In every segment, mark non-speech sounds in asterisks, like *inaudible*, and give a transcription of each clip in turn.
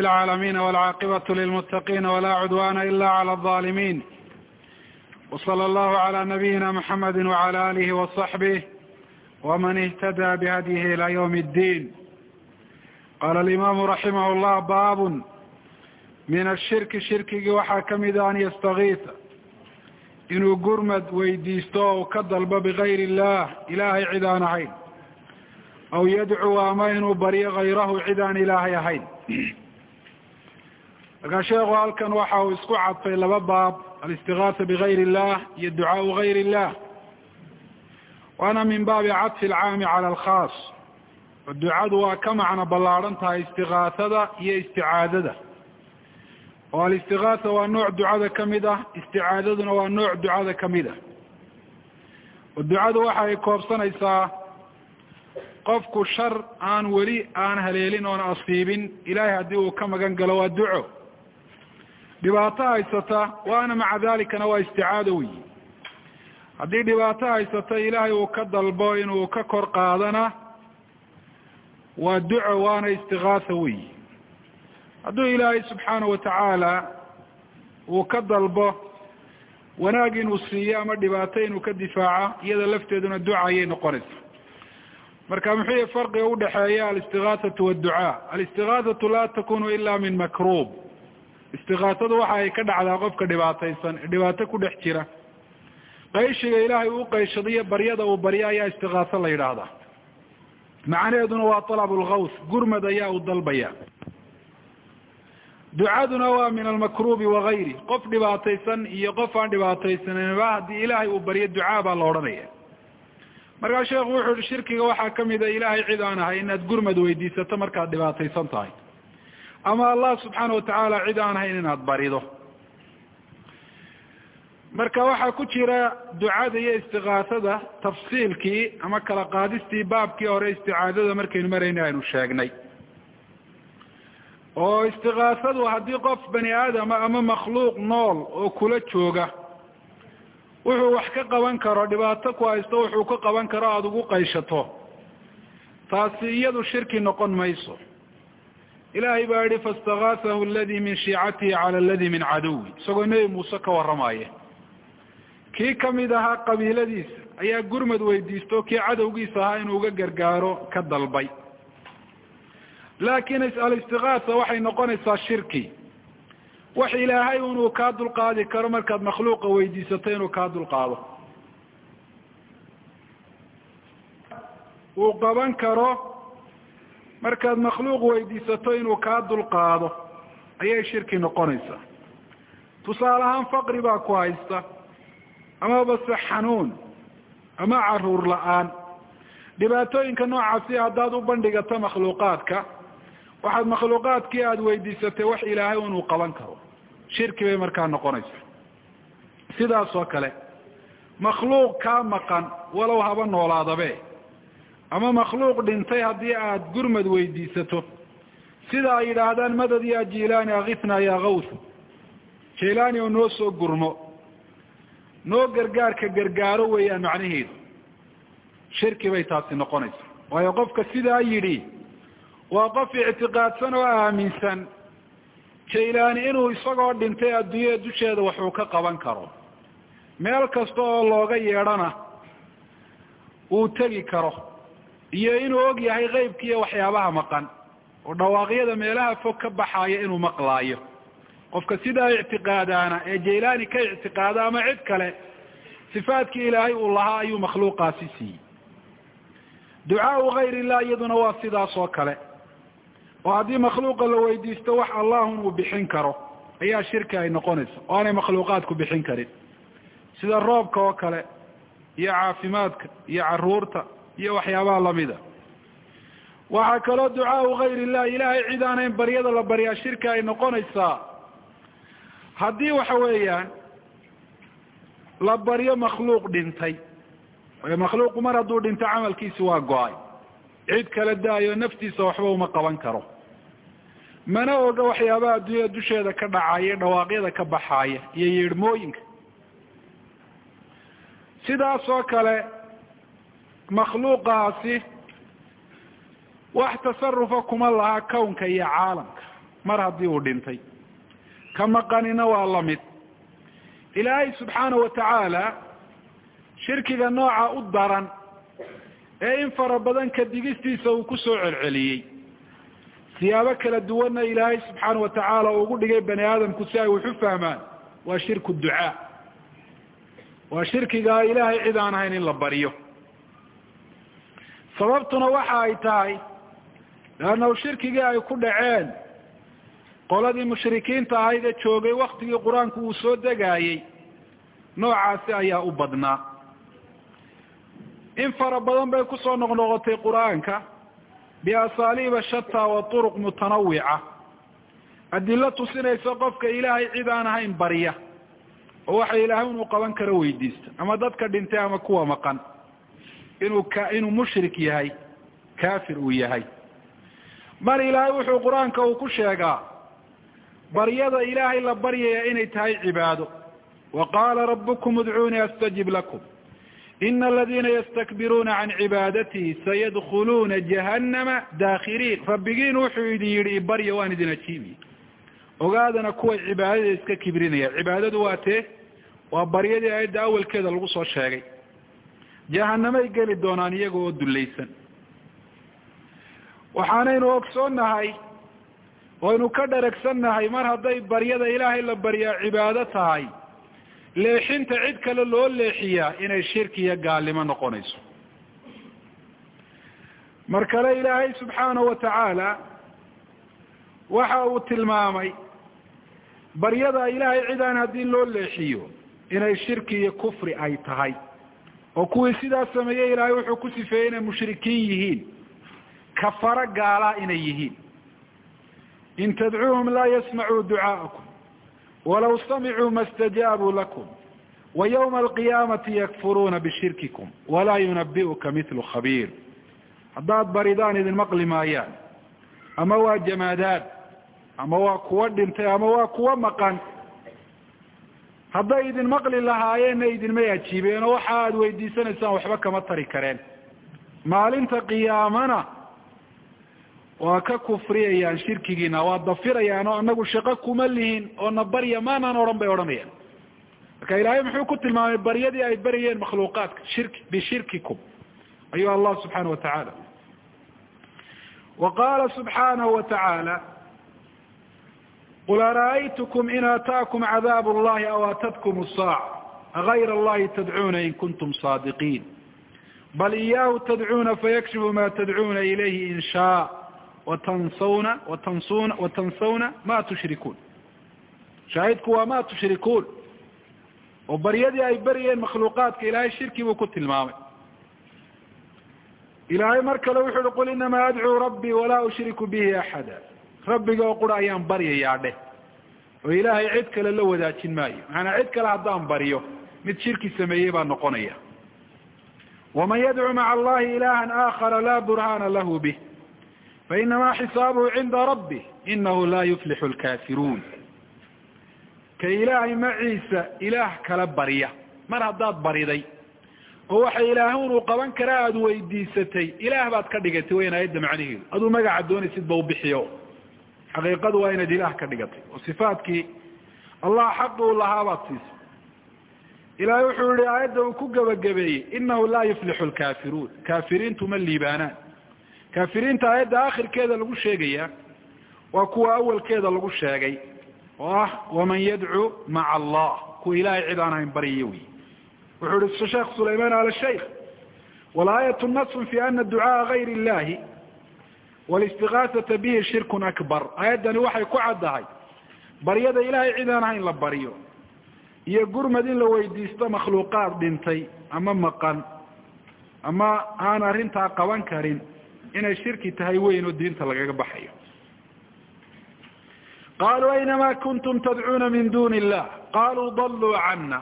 العاalمين والعاaqبة للمتقين ولا عدوان إلا على الظالمين وصلى الله على نبينا محمد وعلى آله وصحبه ومن اهتدى بهديه إلى يوم الدين قال الإمام رحمه الله bاب min الshirki shirkigii waxaa kamida an ystغiiثa inuu gurmad weydiisto o ka dalbo bغayr الlah ilahay cid aan ahayn aw yadcuu ama inuu baryo hayrahu cid aan ilaahay ahayn markaa sheekhu halkan waxa uu isku cadfay laba baab alistigaasa bigayr illah iyo ducaau gayr illah waana min baabi cadfi alcaami cala alkhaas. Oo ducadu waa ka macno ballaadhan tahay istigaasada iyo isticaadada. Oo alistigaasa waa nooc ducada ka mid ah isticaadaduna waa nooc ducada ka mid ah. Oo ducadu waxa ay koobsanaysaa qofku shar aan weli aan haleelin oon asiibin ilahay haddii uu ka magan galo waa duco dhibaato haysata waana maca dalikana waa isticaado weyi haddii dhibaato haysata ilaahay uu ka dalbo inuu ka kor qaadana waa duco waana istigaasa weyi hadduu ilaahay subxaana watacaala uu ka dalbo wanaag inuu siiyo ama dhibaato inuu ka difaaco iyada lafteeduna duca ayay noqonaysa marka muxuu yihi farqiga udhaxeeya alistigaasatu wاdducaa alistigaasatu laa takunu ila min makruub istigaasadu waxa ay ka dhacdaa qofka dhibaataysan dhibaato ku dhex jira. Qayshiga ilaahay uu qayshadiyo baryada uu baryo ayaa istigaaso la yidhaahdaa. Macnaheeduna waa alab lgaws gurmad ayaa uu dalbaya. Ducaduna waa min almakruubi wagayri qof dhibaataysan iyo qof aan dhibaataysanba haddii ilaahay uu baryo ducaa baa la odhanaya. Markaa sheekhu wuxuu yihi shirkiga waxaa ka mid a ilaahay cid aan ahay inaad gurmad weydiisato markaad dhibaataysan tahay ama allah subxaana watacaala cid aan ahayn inaad barido. Marka waxaa ku jira ducada iyo istigaasada tafsiilkii ama kala qaadistii baabkii hore isticaadada markaynu marayna aynu sheegnay. Oo istigaasadu haddii qof bani aadama ama makhluuq nool oo kula jooga wuxuu wax ka qaban karo dhibaato ku haysto wuxuu ka qaban karo aada ugu qayshato. Taasi iyadu shirki noqon mayso ilaahay baa yihi faاstagaasahu aladi min shiicatihi cala aladi min caduwi isagoo nebi muuse ka warramaya kii ka mid ahaa qabiiladiisa ayaa gurmad weydiisto kii cadowgiisa ahaa inuu uga gargaaro ka dalbay laakin alistigaasa waxay noqonaysaa shirki wax ilaahay inuu kaa dulqaadi karo markaad makhluuqa weydiisato inuu kaa dulqaado uu qaban karo markaad makhluuq weydiisato inuu kaa dulqaado ayay shirki noqonaysaa. Tusaale ahaan faqri baa ku haysta ama base xanuun ama carruur la'aan. Dhibaatooyinka noocaasi haddaad u bandhigato makhluuqaadka waxaad makhluuqaadkii aada weydiisatay wax ilaahay inuu qaban karo. Shirki bay markaa noqonaysaa. Sidaas oo kale makhluuq kaa maqan walow haba noolaadabe ama makhluuq dhintay haddii aada gurmad weydiisato. Sida ay yidhaahdaan madad ya jilaani akifna ya kaws jilaani oo noo soo gurmo noo gargaarka gargaaro weeyaan macnaheedu. Shirki bay taasi noqonaysaa. Waayo qofka sidaa yidhi waa qof ictiqaadsan oo aaminsan. Jaylaani inuu isagoo dhintay adduunyada dusheeda waxuu ka qaban karo. Meel kasta oo looga yeedhana uu tegi karo iyo inuu og yahay qeybka iyo waxyaabaha maqan. Oo dhawaaqyada meelaha fog ka baxaaya inuu maqlaayo. Qofka sidaa ictiqaadaana ee jaylaani ka ictiqaada ama cid kale sifaadkii ilaahay uu lahaa ayuu makhluuqaasi siiyey. Ducaau gayr illah iyaduna waa sidaas oo kale. Oo haddii makhluuqa la weydiisto wax allahun uu bixin karo ayaa shirki ay noqonaysa oo aanay makhluuqaadku bixin karin. Sida roobka oo kale iyo caafimaadka iyo carruurta iyo waxyaabaha lamida waxaa kaloo ducaau gayr illah ilaahay cid aanayn baryada la baryaa shirki ay noqonaysaa. Haddii waxa weeyaan la baryo makhluuq dhintay. Makhluuqu mar hadduu dhinto camalkiisi waa go'ay. Cid kala daayo naftiisa waxba uma qaban karo. Mana oga waxyaabaha adduunyada dusheeda ka dhacaya dhawaaqyada ka baxaaya iyo yeedhmooyinka sidaas oo kale makhluuqaasi wax tasarufa kuma laha kownka iyo caalamka. Mar haddii uu dhintay. Ka maqanina waa la mid. Ilaahay subxaana wa tacaala shirkiga nooca u daran ee in fara badan ka digistiisa uu ku soo celceliyey. Siyaabo kala duwanna ilaahay subxaana wa tacaala uu ugu dhigay bani aadamku si ay wax u fahmaan. Waa shirku ducaa. Waa shirkigaa ilaahay cid aan ahayn in la baryo sababtuna waxa ay tahay leannahu shirkigii ay ku dhaceen qoladii mushrikiinta ahayd ee joogay waktigii qur'aanku uu soo degaayey noocaasi ayaa u badnaa. In fara badan bay ku soo noqnoqotay qur'aanka biasaaliiba shataa wa turuq mutanawica adilo tusinaysa qofka ilaahay cid aan ahayn barya oo waxa ilaahay inuu qaban karo weydiista ama dadka dhintay ama kuwa maqan inuu inuu mushrik yahay kafir uu yahay. Mar ilaahay wuxuu qur'aanka uu ku sheegaa baryada ilaahay la baryaya inay tahay cibaado. Wa qaala rabukum udcuunii astajib lakum. Ina aladiina yastakbiruuna can cibaadatihi sayadkhuluuna jahannama daakhiriin. Rabbigiin wuxuu idin yidhi ibarya waan idin ajiibiye ogaadana kuway cibaadada iska kibrinaya. Cibaadadu waa tee waa baryadii aayadda awalkeeda lagu soo sheegay jahanamay geli doonaan iyaga oo dulaysan waxaanaynu ogsoonnahay waynu ka dharagsannahay mar hadday baryada ilaahay la baryaa cibaado tahay leexinta cid kale loo leexiyaa inay shirki iyo gaalnimo noqonayso. Mar kale ilaahay subxaanahu wa tacaala waxa uu tilmaamay baryada ilaahay cidaan haddii loo leexiyo inay shirki iyo kufri ay tahay oo kuwii sidaas sameeyey ilaahay wuxuu ku sifeeyey inay mushrikiin yihiin. Kafaro gaalaa inay yihiin. In tadcuuhum laa yasmacuu ducaa'akum walaw samicuu ma stajaabuu lakum. Wa ywma alqiyaamati yakfuruuna bishirkikum. Walaa yunabi'uka mitlu khabiir. Haddaad baridaan idin maqli maayaan. Ama waa jamaadaad ama waa kuwa dhintay. Ama waa kuwa maqan hadday idin maqli lahaayeenna idinmay ajiibeen oo waxa aad weydiisanaysaan waxba kama tari kareen. Maalinta qiyaamana waa ka kufriyayaan shirkigiina waa dafirayaan oo anagu shaqo kuma lihin oo na barya maanaan odhan bay odhanayaan. Marka ilaahay muxuu ku tilmaamay baryadii ay baryayeen makhluuqaadka shirki bishirkikum. Ayuu allah subxaana wa tacaala wa qaala subxaanahu wa tacaala qul ara'aytkm in aataakum cadaab اllahi aw aatatkm saaca agayr allahi tadcuuna in kuntum saadiqiin bal iyaahu tadcuuna fayakshifu ma tadcuuna ilayhi in shaa watansawna watansuna watansawna ma tushrikuun shaahidku waa ma tushrikuun oo baryadii ay beryeen makhluuqaadka ilaahay shirki buu ku tilmaamay ilaahay mar kale wuxu uhi qul inamaa adcuu rabbii walaa ushriku bihi axada rabbiga oo qura ayaan baryayaa dheh. Oo ilaahay cid kale la wadaajin maayo. Macanaa cid kale haddaan baryo mid shirki sameeyey baa noqonaya. Waman yadcu maca allahi ilahan aakhara laa burhana lahu bih. Fainamaa xisaabuhu cinda rabbih inahu laa yuflixu lkafiruun ka ilaahay maciisa ilaah kala barya. Mar haddaad bariday oo waxa ilaahun uu qaban kara aada weydiisatay ilaah baad ka dhigatay wayn aayadda macnaheedu. Aduu magaca doonaysid ba ubixiyo xaqiiqadu waa inaad ilaah ka dhigatay. Oo sifaadkii allah xaqi u lahaa baad siisay ilaahay wuxuu yihi aayadda uu ku gebagabeeyey inahu laa yuflixu lkafiruun kaafiriintu ma liibaanaan. Kaafiriinta aayadda akhirkeeda lagu sheegaya waa kuwa awalkeeda lagu sheegay oo ah waman yadcuu maca allah kuwa ilahay cid aan ahayn baryayo wey wuxuu ihi sheekh sulayman al shaykh walaayatu nasun fi ana ducaaa gayr illahi walistigaasata bihi shirkun akbar aayaddani waxay ku caddahay baryada ilahay cid aan ahayn la baryo iyo gurmad in la weydiisto makhluuqaad dhintay ama maqan ama aan arrintaa qaban karin inay shirki tahay weyn oo diinta lagaga baxayo qaluu aynama kuntum tadcuuna min duni illah qaluu daluu cana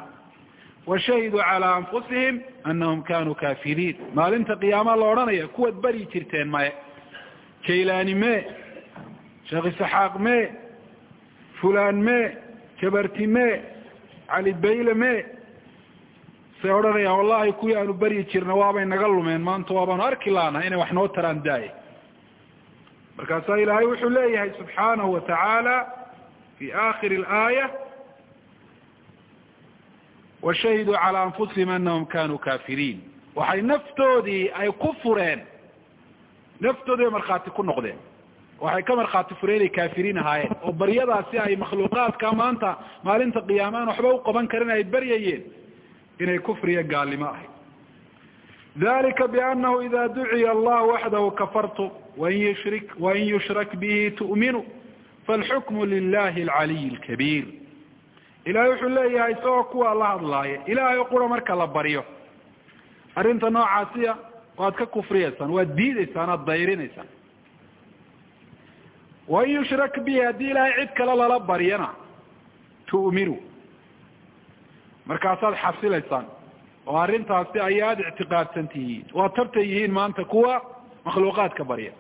washahiduu calaa anfusihim anahum kanuu kafiriin maalinta qiyaama la odhanaya kuwaad beri jirteen maye jaylaani me sheekh isaxaaq me fulaan me jabarti me cali bayle me say odhanayaan wallahi kuwii aanu beryi jirna waabay naga lumeen maanta waabaanu arki laana inay wax noo taraan daaye markaasaa ilaahay wuxuu leeyahay subxaanahu wa tacaala fi akhiri اlaaya washahiduu calى anfusihim anahum kanuu kafiriin waxay naftoodii ay ku fureen naftoodii bay markhaati ku noqdeen. Waxay ka markhaati fureen inay kaafiriin ahaayeen. Oo baryadaasi ay makhluuqaadka maanta maalinta qiyaama aan waxba u qaban karin ay baryayeen inay kufriya gaalnimo ahayd. Dalika bianahu ida duciya allah waxdahu kafartum wain yushrik wain yushrak bihi tu'minu falxukmu lilahi alcaliy alkabiir. Ilahay wuxuu leeyahay isagoo kuwa la hadlaaya ilahay qura marka la baryo arrinta noocaasiya waad ka kufriyeysaan waad diideysaan waad dayrinaysaan wain yushrak bihi haddii ilaahay cid kale lala baryana tu'minu. Markaasaad xasilaysaan oo arrintaasi ayaad ictiqaadsan tihiin. Waad tabta yihiin maanta kuwa makhluuqaadka barya.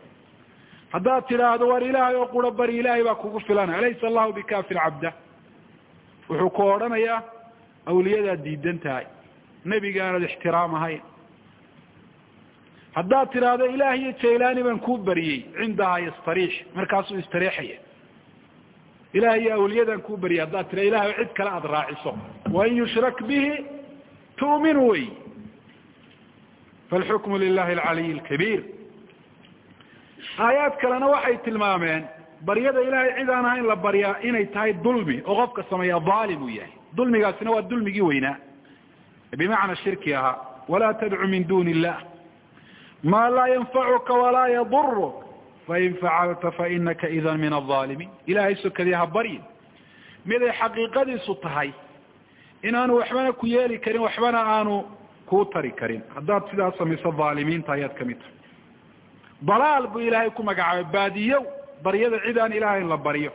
Haddaad tidhaahdo war ilaahay oo qura bari ilaahay baa kugu filan alaysa allahu bikafin cabda wuxuu ku odhanayaa awliyadaad diidan tahay. Nebigaanad ixtiraam ahayn haddaad tidhaahdo ilaah iyo jaylaani baan kuu bariyey cindahaa yastariix markaasuu istariixaya. Ilaah iyo awliyadaan kuu bariyay haddaad tidhahdo ilahay cid kale aada raaciso. Wain yushrak bihi tu'minu wey. Falxukmu lilahi alcaliy alkabiir. Aayaad kalena waxay tilmaameen baryada ilahay cid aan ahayn la baryaa inay tahay dulmi oo qofka sameeya daalim uu yahay. Dulmigaasina waa dulmigii weynaa. Bimacna shirki ahaa walaa tadcu min duni illah ma laa yanfacuka walaa yaduruk fain facalta fainaka idan min alaalimiin ilahay sokadii ha baryin miday xaqiiqadiisu tahay inaanu waxbana ku yeeli karin waxbana aanu kuu tari karin haddaad sidaas samayso dhaalimiinta ayaad ka mid tahay dalaal buu ilaahay ku magacaabay baadiyow baryada cid aan ilahay in la baryo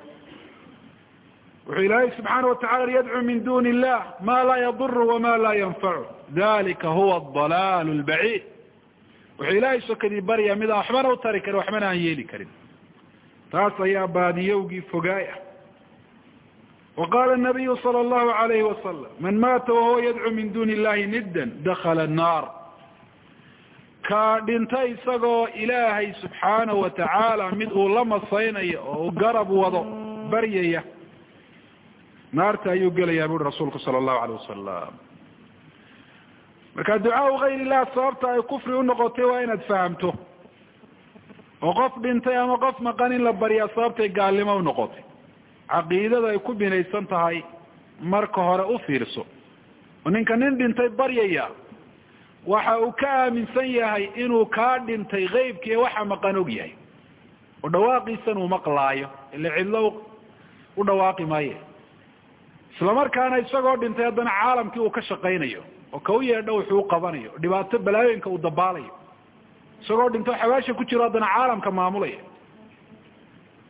wuxuu ilaahay subxaana watacala yadcuu min duni illah ma laa yaduru wama laa yanfacu dalika huwa adalaal lbaciid wuxuu ilaahay sokadii baryaa midaan waxbana u tari karin waxbana aan yeeli karin. Taas ayaa baadiyowgii fogaay ah. Wa qala nabiyu sala allahu alayhi wasalam man maata wahuwa yadcuu min duni illahi niddan dakala annaar ka dhintay isagoo ilaahay subxaanahu watacaala mid uu la masaynayo oo uu garab wado baryaya. Naarta ayuu gelayaa buuri rasuulku sala allahu alayh wasalam marka ducaau gayr illah sababta ay kufri unoqotay waa inaad fahamto. oo qof dhintay ama qof maqan in la baryaa sababtay gaalnimo unoqotay caqiidada ay ku binaysan tahay marka hore u fiirso. oo ninka nin dhintay baryaya waxa uu ka aaminsan yahay inuu kaa dhintay keybkiiyo waxa maqan og yahay. oo dhawaaqiisan uu maqlaayo ila cidlo u dhawaaqi maaye. islamarkaana isagoo dhintay haddana caalamkii uu ka shaqaynayo oo ka u yeedho wuxuu u qabanayo dhibaato balaayooyinka uu dabaalayo. Isagoo dhinto xabaasha ku jiro haddana caalamka maamulaya.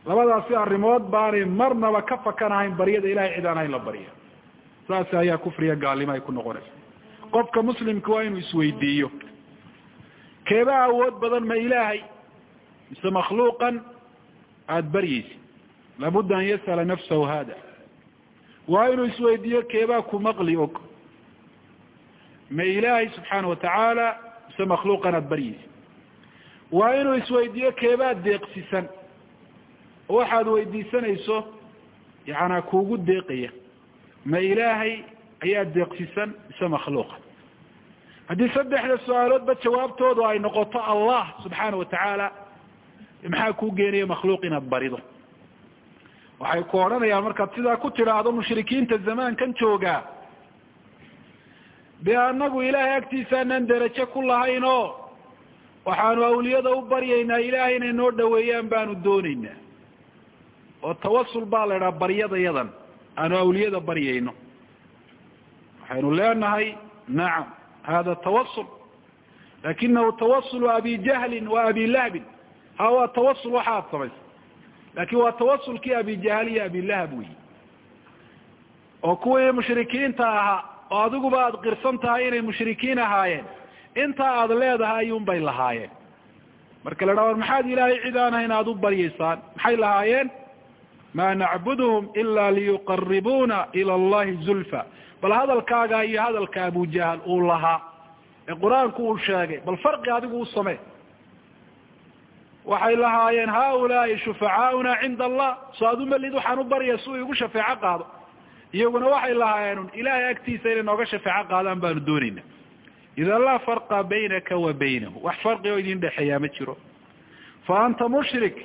Labadaasi arrimood baanay marnaba ka fakanahayn baryada ilahay cid aan la barya. Saas ayaa kufriya gaalnimo ay ku noqonaysa qofka muslimka waa inuu isweydiiyo. Keebaa awood badan ma ilaahay mise makhluuqan aada baryeysid labudda an yas'ala nafsahu hada waa inuu isweydiiyo keebaa ku maqli og ma ilaahay subxaana watacaala mise makhluuqan aada baryeysid waa inuu isweydiiyo keebaa deeqsisan. Waxaad weydiisanayso yacanaa kuugu deeqaya. Ma ilaahay ayaa deeqsisan mise makhluuqa haddii saddexda su'aaloodba jawaabtoodu ay noqoto allah subxaana watacaala maxaa kuu geenaya makhluuq inaad barido? Waxay ku odhanayaan markaad sidaa ku tidhaahdo mushrikiinta zamaankan joogaa dee anagu ilaahay agtiisaanaan derajo ku lahayn oo waxaanu awliyada u baryaynaa ilaahay inay noo dhaweeyaan baanu doonaynaa. Oo tawasul baa la idhaha baryada yadan aanu awliyada baryayno. Waxaynu leenahay nacam hada tawasul lakinahu tawasulu abi jahlin wa abi lahbin ha waa tawasul waxa ad samaysa. Lakin waa tawasulkii abi jahl iyo abi lahab wey oo kuwii mushrikiinta ahaa oo adiguba aada qirsan tahay inay mushrikiin ahaayeen. Intaa aada leedahay ayuun bay lahaayeen. Marka la dhaha war maxaad ilaahay cid aan aada u baryaysaan maxay lahaayeen? Ma nacbudhum ila liyuqaribuna ila allahi zulfa. Bal hadalkaaga iyo hadalka abujahal uu lahaa. Ee qur'aanku uu sheegay bal farqi adigu u samee. Waxay lahaayeen haulaai shufacaauna cinda allah. So adu malid waxaan u barya si uu igu shafeeco qaado iyaguna waxay lahaayeen ilaahay agtiisa inay nooga shafeeco qaadaan baanu doonayna. Idan laa farqa baynaka wa baynahu wax farqi oo idin dhexeeyaa ma jiro. Fa anta mushrik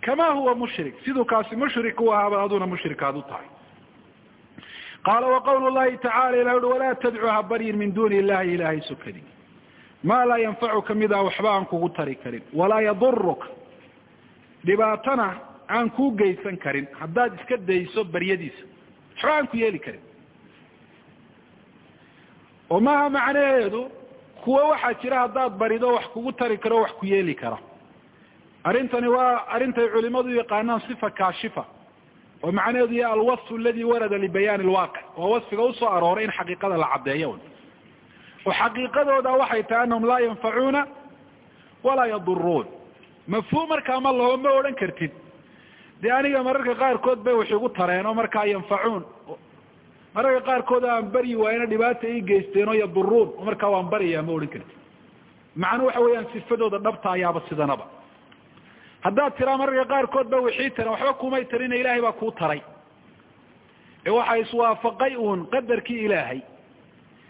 kama huwa mushrik? Siduu kaasi mushrik u ahaaba aduna mushrikaad u tahay. Qaala waqawlu llahi tacala ilah uhi walaa tadcu ha baryin min duuni illahi ilahay sukadi maa laa yanfacuka midaa waxba aan kugu tari karin walaa yaduruk dhibaatana aan kuu geysan karin haddaad iska dayso baryadiisa waxba aan ku yeeli karin oo maaha macnaheedu kuwo waxaa jira haddaad barido wax kugu tari karo wax ku yeeli kara arrintani waa arintay culimadu yaqaanaan sifa kaashifa. Oo macnaheedu ya alwasfu aladi warada libayaani lwaaqic waa wasfiga u soo arooray in xaqiiqada la caddeeyo oo xaqiiqadooda waxay tahay anahum laa yanfacuuna walaa yaduruun mafhuum markaa ma laho ma odhan kartid dee aniga mararka qaarkood bay wax igu tareen oo markaa yanfacuun. Mararka qaarkood aan baryi waayna dhibaata ii geysteen oo yaduruun oo markaa waan baryayaa ma odhan kartid. Macnuu waxa weeyaan sifadooda dhabta ayaaba sidanaba. Haddaad tiraa mararka qaarkood ba wixii taran waxba kumay tarina ilaahay baa kuu taray. Ee waxaa iswaafaqay uun qadarkii ilaahay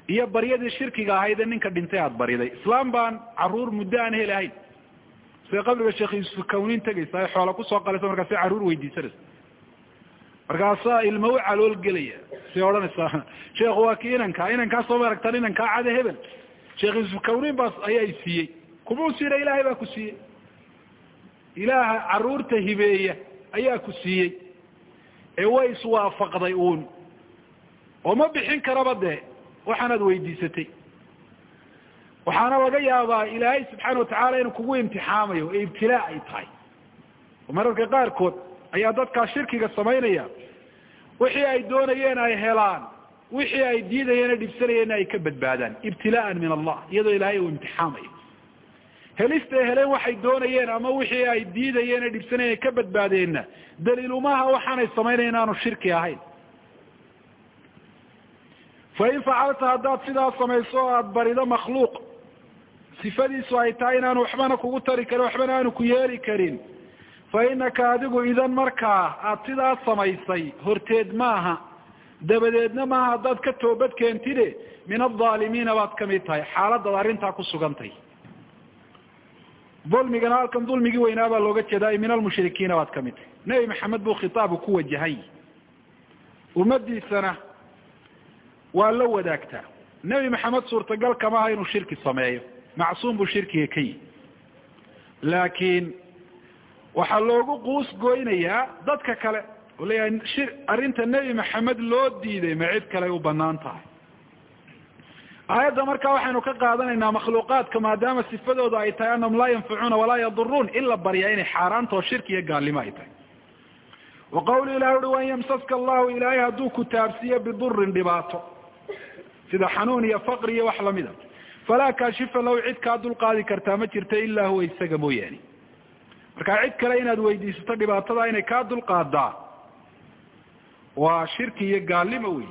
iyo baryadii shirkiga ahayd ee ninka dhintay aada bariday. Islaam baan carruur muddo aan helahayn sida qabriga sheekh yuusuf kawnin tegaysa ay xoola ku soo qalaysa markaasi carruur weydiisanaysa markaasaa ilma u calool gelaya. Say odhanaysaa sheekhu waa ki inankaa inankaasoo maaragtan inankaa cade hebel. Sheekh yuusuf kawnin baas ayaa siiyey. Kumau siina ilaahay baa ku siiyey. Ilaaha carruurta hibeeya ayaa ku siiyey. Ee way iswaafaqday uun. Oo ma bixin karaba dee waxaanaad weydiisatay waxaana laga yaabaa ilaahay subxaana watacaala inuu kugu imtixaamayo ee ibtilaa ay tahay. Oo mararka qaarkood ayaa dadkaa shirkiga samaynaya. Wixii ay doonayeen ay helaan wixii ay diidayeen ee dhibsanayeenna ay ka badbaadaan. Ibtilaaan min allah iyadoo ilaahay uu imtixaamayo. Helistay heleen waxay doonayeen ama wixii ay diidayeen ee dhibsanayeen ay ka badbaadeenna. Daliilumaha waxaanay samaynayan inaanu shirki ahayn. Fain facalta haddaad sidaa samayso o aada barido makhluuq sifadiisu ay tahay inaanu waxbana kugu tari karin waxbana aanu ku yeeli karin. Fa inaka adigu idan markaa aada sidaa samaysay horteed maaha. Dabadeedna maaha haddaad ka toobad keentide min aldaalimiina baad ka mid tahay. Xaaladaad arrintaa ku sugantay. Dulmigana halkan dulmigii weynaa baa looga jeedaa min almushrikiina baad ka mid tahay. Nebi maxamed buu khitaabu ku wajahay. Ummadiisana waa la wadaagtaa. Nebi maxamed suurtagal kama aha inuu shirki sameeyo macsuum buu shirkiga ka yihi laakiin waxaa loogu quus goynayaa dadka kale oo leeyahay shir arrinta nebi maxamed loo diiday ma cid kale u bannaan tahay? Aayadda markaa waxaynu ka qaadanaynaa makhluuqaadka maadaama sifadooda ay tahay anahum laa yanfacuuna walaa yaduruun in la baryaa inay xaaraantao shirki iyo gaalnimo ay tahay. Wa qawlu ilahi uhi wan yamsaska allahu ilaahay hadduu ku taabsiiyo bidurin dhibaato sida xanuun iyo faqri iyo wax lamida falaa kaashifa lahu cid kaa dulqaadi kartaa ma jirto ilaa huwa isaga mooyaane markaa cid kale inaad weydiisato dhibaatada inay kaa dulqaadaa waa shirki iyo gaalnimo wey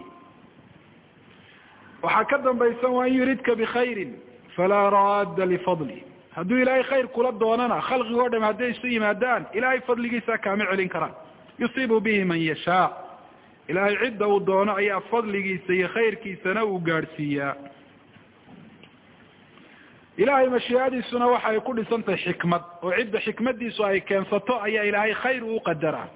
waxaa ka dambaysan waan yuridka bikhayrin falaa raadda lifadli hadduu ilaahay khayr kula doonana khalqigo dham hadday isu yimaadaan ilaahay fadligiisa kaama celin karaan yusiibu bihi man yashaa ilaahay cidda uu doono ayaa fadligiisa iyo khayrkiisana uu gaadhsiiyaa ilaahay mashiicadiisuna waxa ay ku dhisan tahay xikmad oo cidda xikmadiisu ay keensato ayaa ilaahay khayr uu qadaraa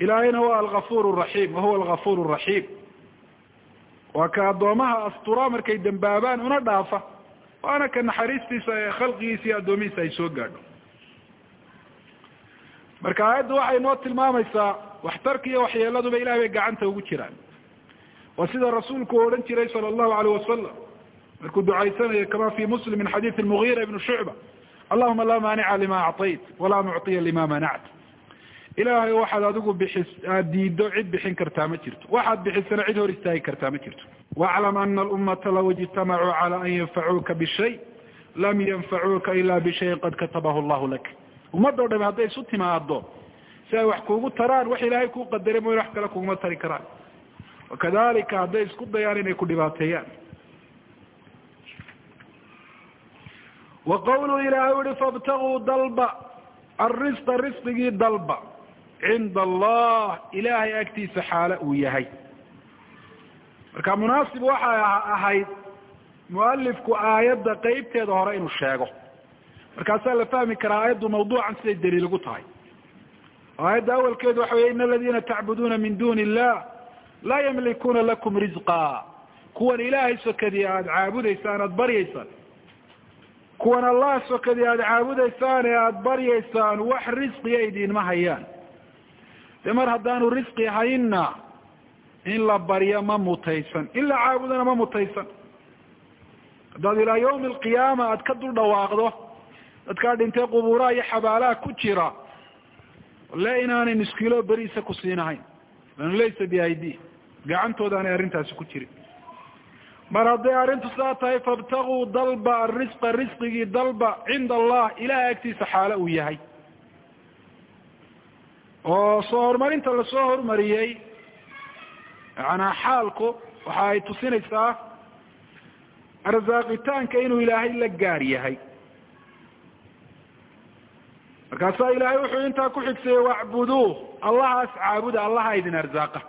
ilaahayna waa algafuur raxiim wahuwa algafuur raxiim waa ka addoomaha astura markay dembaabaan una dhaafa waana ka naxariistiisa ee khalqigiisa iyo addoomihiisa ay soo gaadho. Marka aayaddu waxay noo tilmaamaysaa waxtarka iyo waxyeeladuba ilahay bay gacanta ugu jiraan waa sida rasuulku u odhan jiray sala allahu alayh wasalam markuu ducaysanayo kama fi muslim min xadiid mugira ibni shucba allahuma laa maanica lima acطayt walaa mucطiya lima manact ilaahay waxaad adigu bixis aad diido cid bixin kartaa ma jirto. Waxaad bixisana cid hor istaagi kartaa ma jirto. Waclam ana alummata law ijtamacuu cala an yanfacuuka bishay lam yanfacuuka ila bishayin qad katabahu llahu lak. Ummadoo dham hadday isu timaado si ay wax kuugu taraan wax ilaahay kuu qadaray mooy wax kale kuguma tari karaan wakadalika hadday isku dayaan inay ku dhibaateeyaan. Wa qawluu ilaahay uhi fabtaguu dalba alrisqa risqigii dalba cinda allah ilaahay agtiisa xaalo uu yahay. Marka munaasib waxay ahayd mualifku aayadda qeybteeda hore inuu sheego. Markaasaa la fahmi karaa aayaddu mawduucan siday daliil ugu tahay. Aayadda awalkeedu waxa wey ina aladina tacbuduuna min duni illah laa yamlikuuna lakum rizqa. Kuwan ilaahay sokadii aada caabudaysaan aada baryaysaan. Kuwan allah sokadii aada caabudaysaan ee aada baryaysaan wax risqiya idinma hayaan. Dee mar haddaanu risqi hayna in la baryo ma mutaysan in la caabudana ma mutaysan. Haddaad ilaa yawmi alqiyaama aada ka dul dhawaaqdo dadkaa dhintay qubuuraha iyo xabaalaha ku jira le inaanay nuskilo beriisa ku siinahayn laysa biaidi gacantooda aanay arrintaasi ku jirin. Mar hadday arrintu saa tahay fabtaguu dalba arisqa risqigii dalba cinda allah ilahay agtiisa xaalo uu yahay. Oo soo horumarinta la soo horumariyey macanaa xaalku waxa ay tusinaysaa arsaaqitaanka inuu ilaahay la gaar yahay. Markaasaa ilaahay wuxuu intaa ku xigsaye wacbuduuh allahaas caabuda allaha idin arzaaqa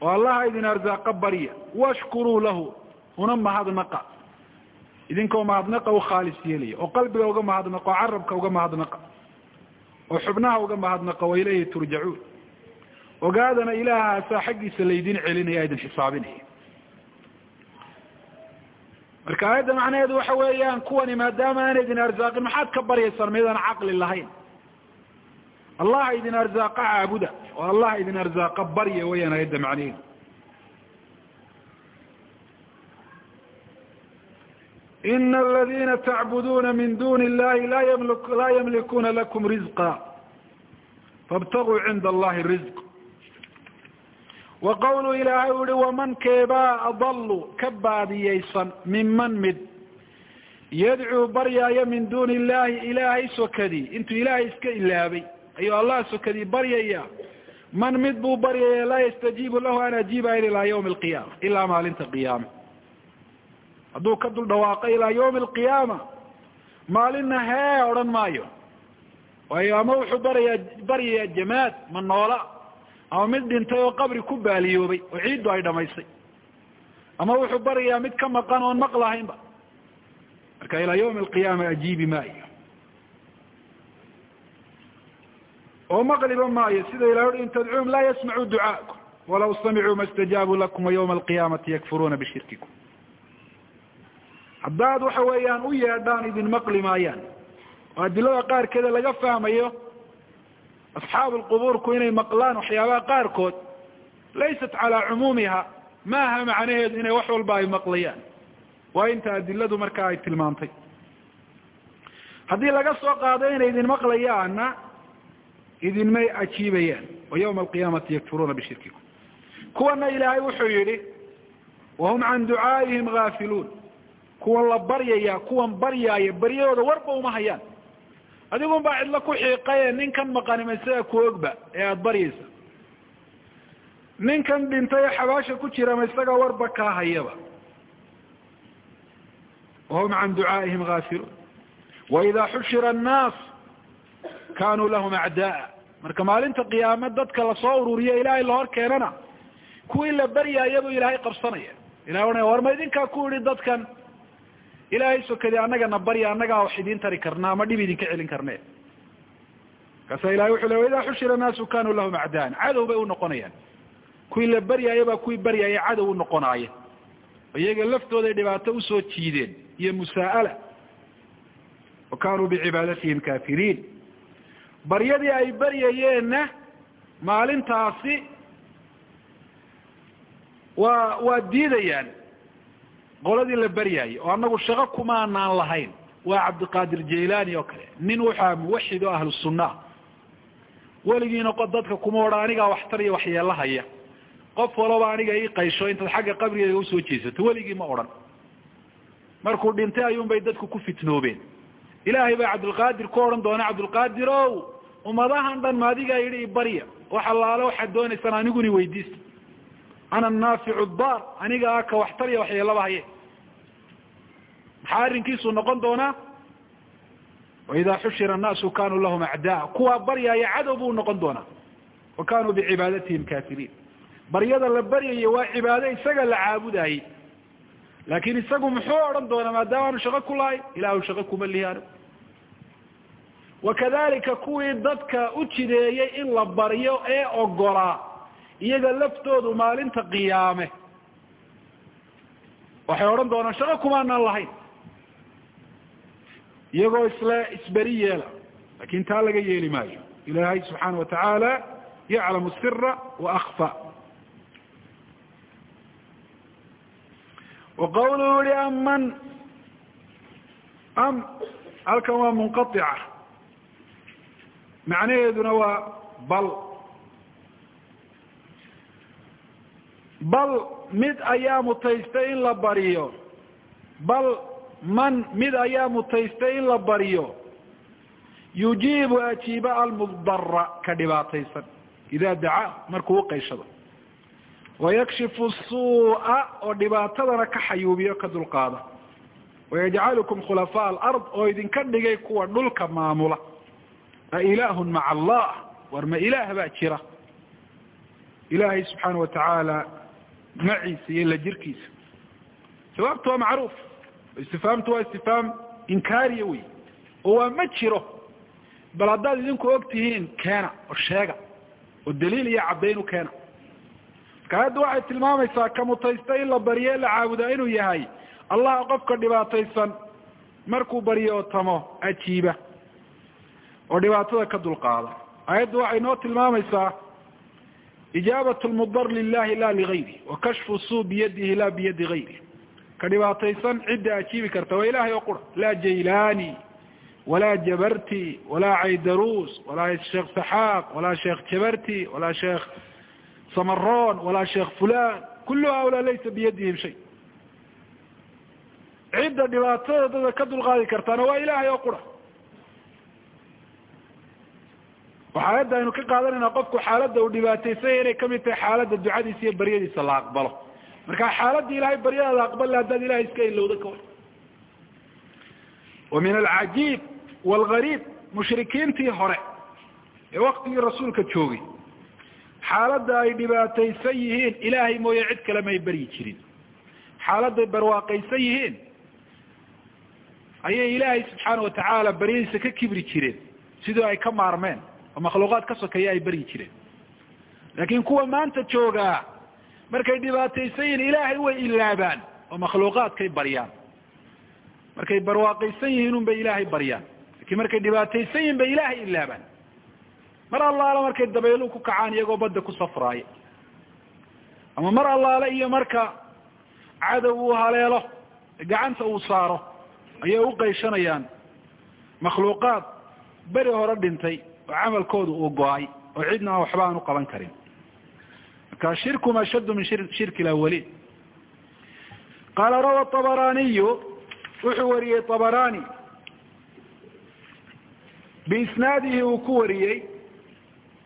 oo allaha idin arzaaqa barya washkuruu lahu. Una mahadnaqa. Idinkoo mahadnaqa u khaalis yeelaya. Oo qalbiga uga mahadnaqa oo carabka uga mahadnaqa. Oo xubnaha uga mahadnaqa wa ilayhi turjacuun ogaadana ilaahaasaa xaggiisa laydin celinaya idin xisaabinaya. Marka aayadda macnaheedu waxa weeyaan kuwani maadaama aana idin maxaad ka baryaysaan maydaan caqli lahayn allaha idin arzaaqa caabuda. Oo allaha idin arzaaqa barya weyaan aayadda macnaheedu ina aladina tacbuduuna min duni illahi laa yamlikuuna lakum rizqa. Fabtaguu cinda allahi rizq. Wa qawlu ilaahay u ihi waman keebaa adalu ka baadiyeysan minman mid. Yadcuu baryaayo min duni illahi ilaahay sokadii. Intuu ilaahay iska ilaabay ayuu allah sokadii baryaya man mid buu baryaya laa yastajiibu lahu an ajiiba ilaa ywmi alqiyaama ilaa maalinta qiyaame hadduu ka dul dhawaaqo ilaa ywmi alqiyaama maalinna hee odhan maayo waayo ama wuxuu baryaa baryayaa jamaad ma noola. Ama mid dhintay oo qabri ku baaliyoobay oo ciiddu ay dhamaysay. Ama wuxuu baryayaa mid ka maqan oon maqlahaynba marka ilaa ywmi alqiyaama ajiibi maayo oo maqliba maayo sida ilah ui in tadcuum laa yasmacuu ducaakum walaw samicuu ma stajaabuu lakum wa ywma alqiyaamati yakfuruuna bishirkikum. Haddaad waxa weeyaan u yeedhaan idin maqli maayaan oo adilada qaarkeeda laga fahmayo asxaabu lqubuurku inay maqlaan waxyaabaha qaarkood laysat calaa cumuumiha ma aha macnaheedu inay wax walba ay maqlayaan. Waa inta adiladu markaa ay tilmaantay. Haddii laga soo qaado inay idin maqlayaanna idinmay ajiibayaan wa ywma alqiyaamati yakfuruuna bishirkikum. Kuwana ilaahay wuxuu yihi wahum can ducaa'ihim gaafiluun. Kuwan la baryaya kuwan baryaaya baryadooda warba uma hayaan. Adigun baa cidlo ku xiiqaye ninkan maqanima isaga ku ogba ee aada baryaysa ninkan dhintay ee xabaasha ku jira ma isaga warba kaa hayaba. Wahum can ducaa'ihim gaafiluun. Waida xushira annaas kanuu lahum acdaa marka maalinta qiyaame dadka la soo ururiyo ilaahay lahor keenana kuwii la baryaaya buu ilaahay qabsanaya. Ilahay ohanaya war ma idinkaa ku yihi dadkan ilaahay sokadi annagana barya annagaa wax idiin tari karna ama dhib idinka celin karne. Markaasa ilahay wuxu le waidaa xushira naasu kanuu lahum acdaan cadow bay unoqonayaan kuwii la baryaaya baa kuwii baryaaya cadow unoqonaaya iyaga laftooday dhibaato u soo jiideen iyo musaa'ala. Wa kanuu bicibaadatihim kafiriin baryadii ay baryayeenna maalintaasi waa waa diidayaan qoladii la baryaayay oo annagu shaqo kumaanaan lahayn waa cabdiqaadir jailani oo kale. Nin wuxua muwaxid oo ahlu sunna weligiina dadka kuma odhan anigaa waxtar iyo waxyeelahaya qof walaba aniga ii qaysho intaad xagga qabrigeega u soo jeesato weligii ma odhan. Markuu dhintay ayuunbay dadku ku fitnoobeen ilaahay baa cabdulqaadir ku odhan doona cabdulqaadir ow ummadahan dhan ma adigaa yidhi ibarya wax allaale waxaad doonaysaan aniguni weydiista. Ana naaficu daar aniga a ka waxtar waxyeelaba haye. Maxaa arrinkiisu noqon doonaa? Waidaa xushira annaasu kanuu lahum acdaa. Kuwaa baryaaya cadow buu noqon doonaa. Wa kanuu bicibaadatihim kaafiriin. Baryada la baryayo waa cibaado isaga la caabudaayey laakin isagu muxuu odhan doonaa maadaama aanu shaqo ku lahayn ilahu shaqo kuma lihiano wakadalika kuwii dadka u jideeyey in la baryo ee ogolaa iyaga laftoodu maalinta qiyaame. Waxay odhan doonaan shaqo kumaanaan lahayn. Iyagoo isle isberi yeela laakiin taa laga yeeli maayo. Ilaahay subxaana watacaala yaclamu sira wa akfa wa qawluhu yihi aman am halkan waa munqaica macnaheeduna waa bal bal mid ayaa mutaystay in la bariyo bal man mid ayaa mutaystay in la bariyo yujiibu ajiiba almudara ka dhibaataysan idaa dacaa markuu wayakshifu suu'a oo dhibaatadana ka xayuubiyo ka dulqaada wayajcalukum khulafaa alard oo idinka dhigay kuwa dhulka maamula ailahun maca allah war ma ilaah baa jira ilaahay subxaana watacaala maciisa iyo la jirkiisa jawaabtu waa macruuf istifaamtu waa istifaam inkaariya wey oo waa ma jiro bal haddaad idinku og tihiin keena oo sheega oo daliil iyo caddayn u keena marka ayadda waxay tilmaamaysaa ka mutaysta in la baryo la caabudaa inuu yahay. Allaha qofka dhibaataysan markuu baryootamo ajiiba. Oo dhibaatada ka dulqaada. Ayaddu waxay noo tilmaamaysaa ijaabat lmudar lilahi la ligayri wa kashfu suu biyadihi la biyadi gayri ka dhibaataysan cidda ajiibi karta. Waa ilahay oo qura laa jaylani walaa jabarti walaa caydaruus walaa sheekh saxaaq walaa sheekh jabarti walaa sheekh samaroon walaa sheekh fulan kullu haulaa laysa biyadihim shay. Cidda dhibaatada dada ka dulqaadi kartaana waa ilahay oo qura. Waxa ayadda aynu ka qaadanayna qofku xaaladda uu dhibaataysanya inay ka mid tahay xaaladda ducadiisa iyo baryadiisa la aqbalo. Marka xaaladda ilahay baryadaada aqbal haddaad ilahay iska ilowda ka war wa min alcajiib mushrikiintii hore ee waktigii rasuulka xaaladda ay dhibaataysan yihiin ilaahay mooye cid kale may beryi jirin. Xaaladday barwaaqaysan yihiin ayay ilaahay subxaana watacaala baryadiisa ka kibri jireen. Sidii ay ka maarmeen oo makhluuqaad ka sokeeya ay beryi jireen. Laakiin kuwa maanta joogaa markay dhibaataysan yihiin ilaahay way ilaabaan oo makhluuqaadkay baryaan. Markay barwaaqaysan yihiin un bay ilaahay baryaan. Lakiin markay dhibaataysan yihiin bay ilaahay ilaabaan mar allaale markay dabaylu ku kacaan iyagoo badda ku safraaya ama mar allaale iyo marka cadow uu haleelo gacanta uu saaro ayay uqayshanayaan makhluuqaad beri hore dhintay oo camalkooda uu go'ay oo cidna waxba aan u qaban karin. Marka shirkum ashaddu min shirki lawaliin qaala rawa abaraniyu wuxuu wariyey abarani biisnaadihi uu ku wariyey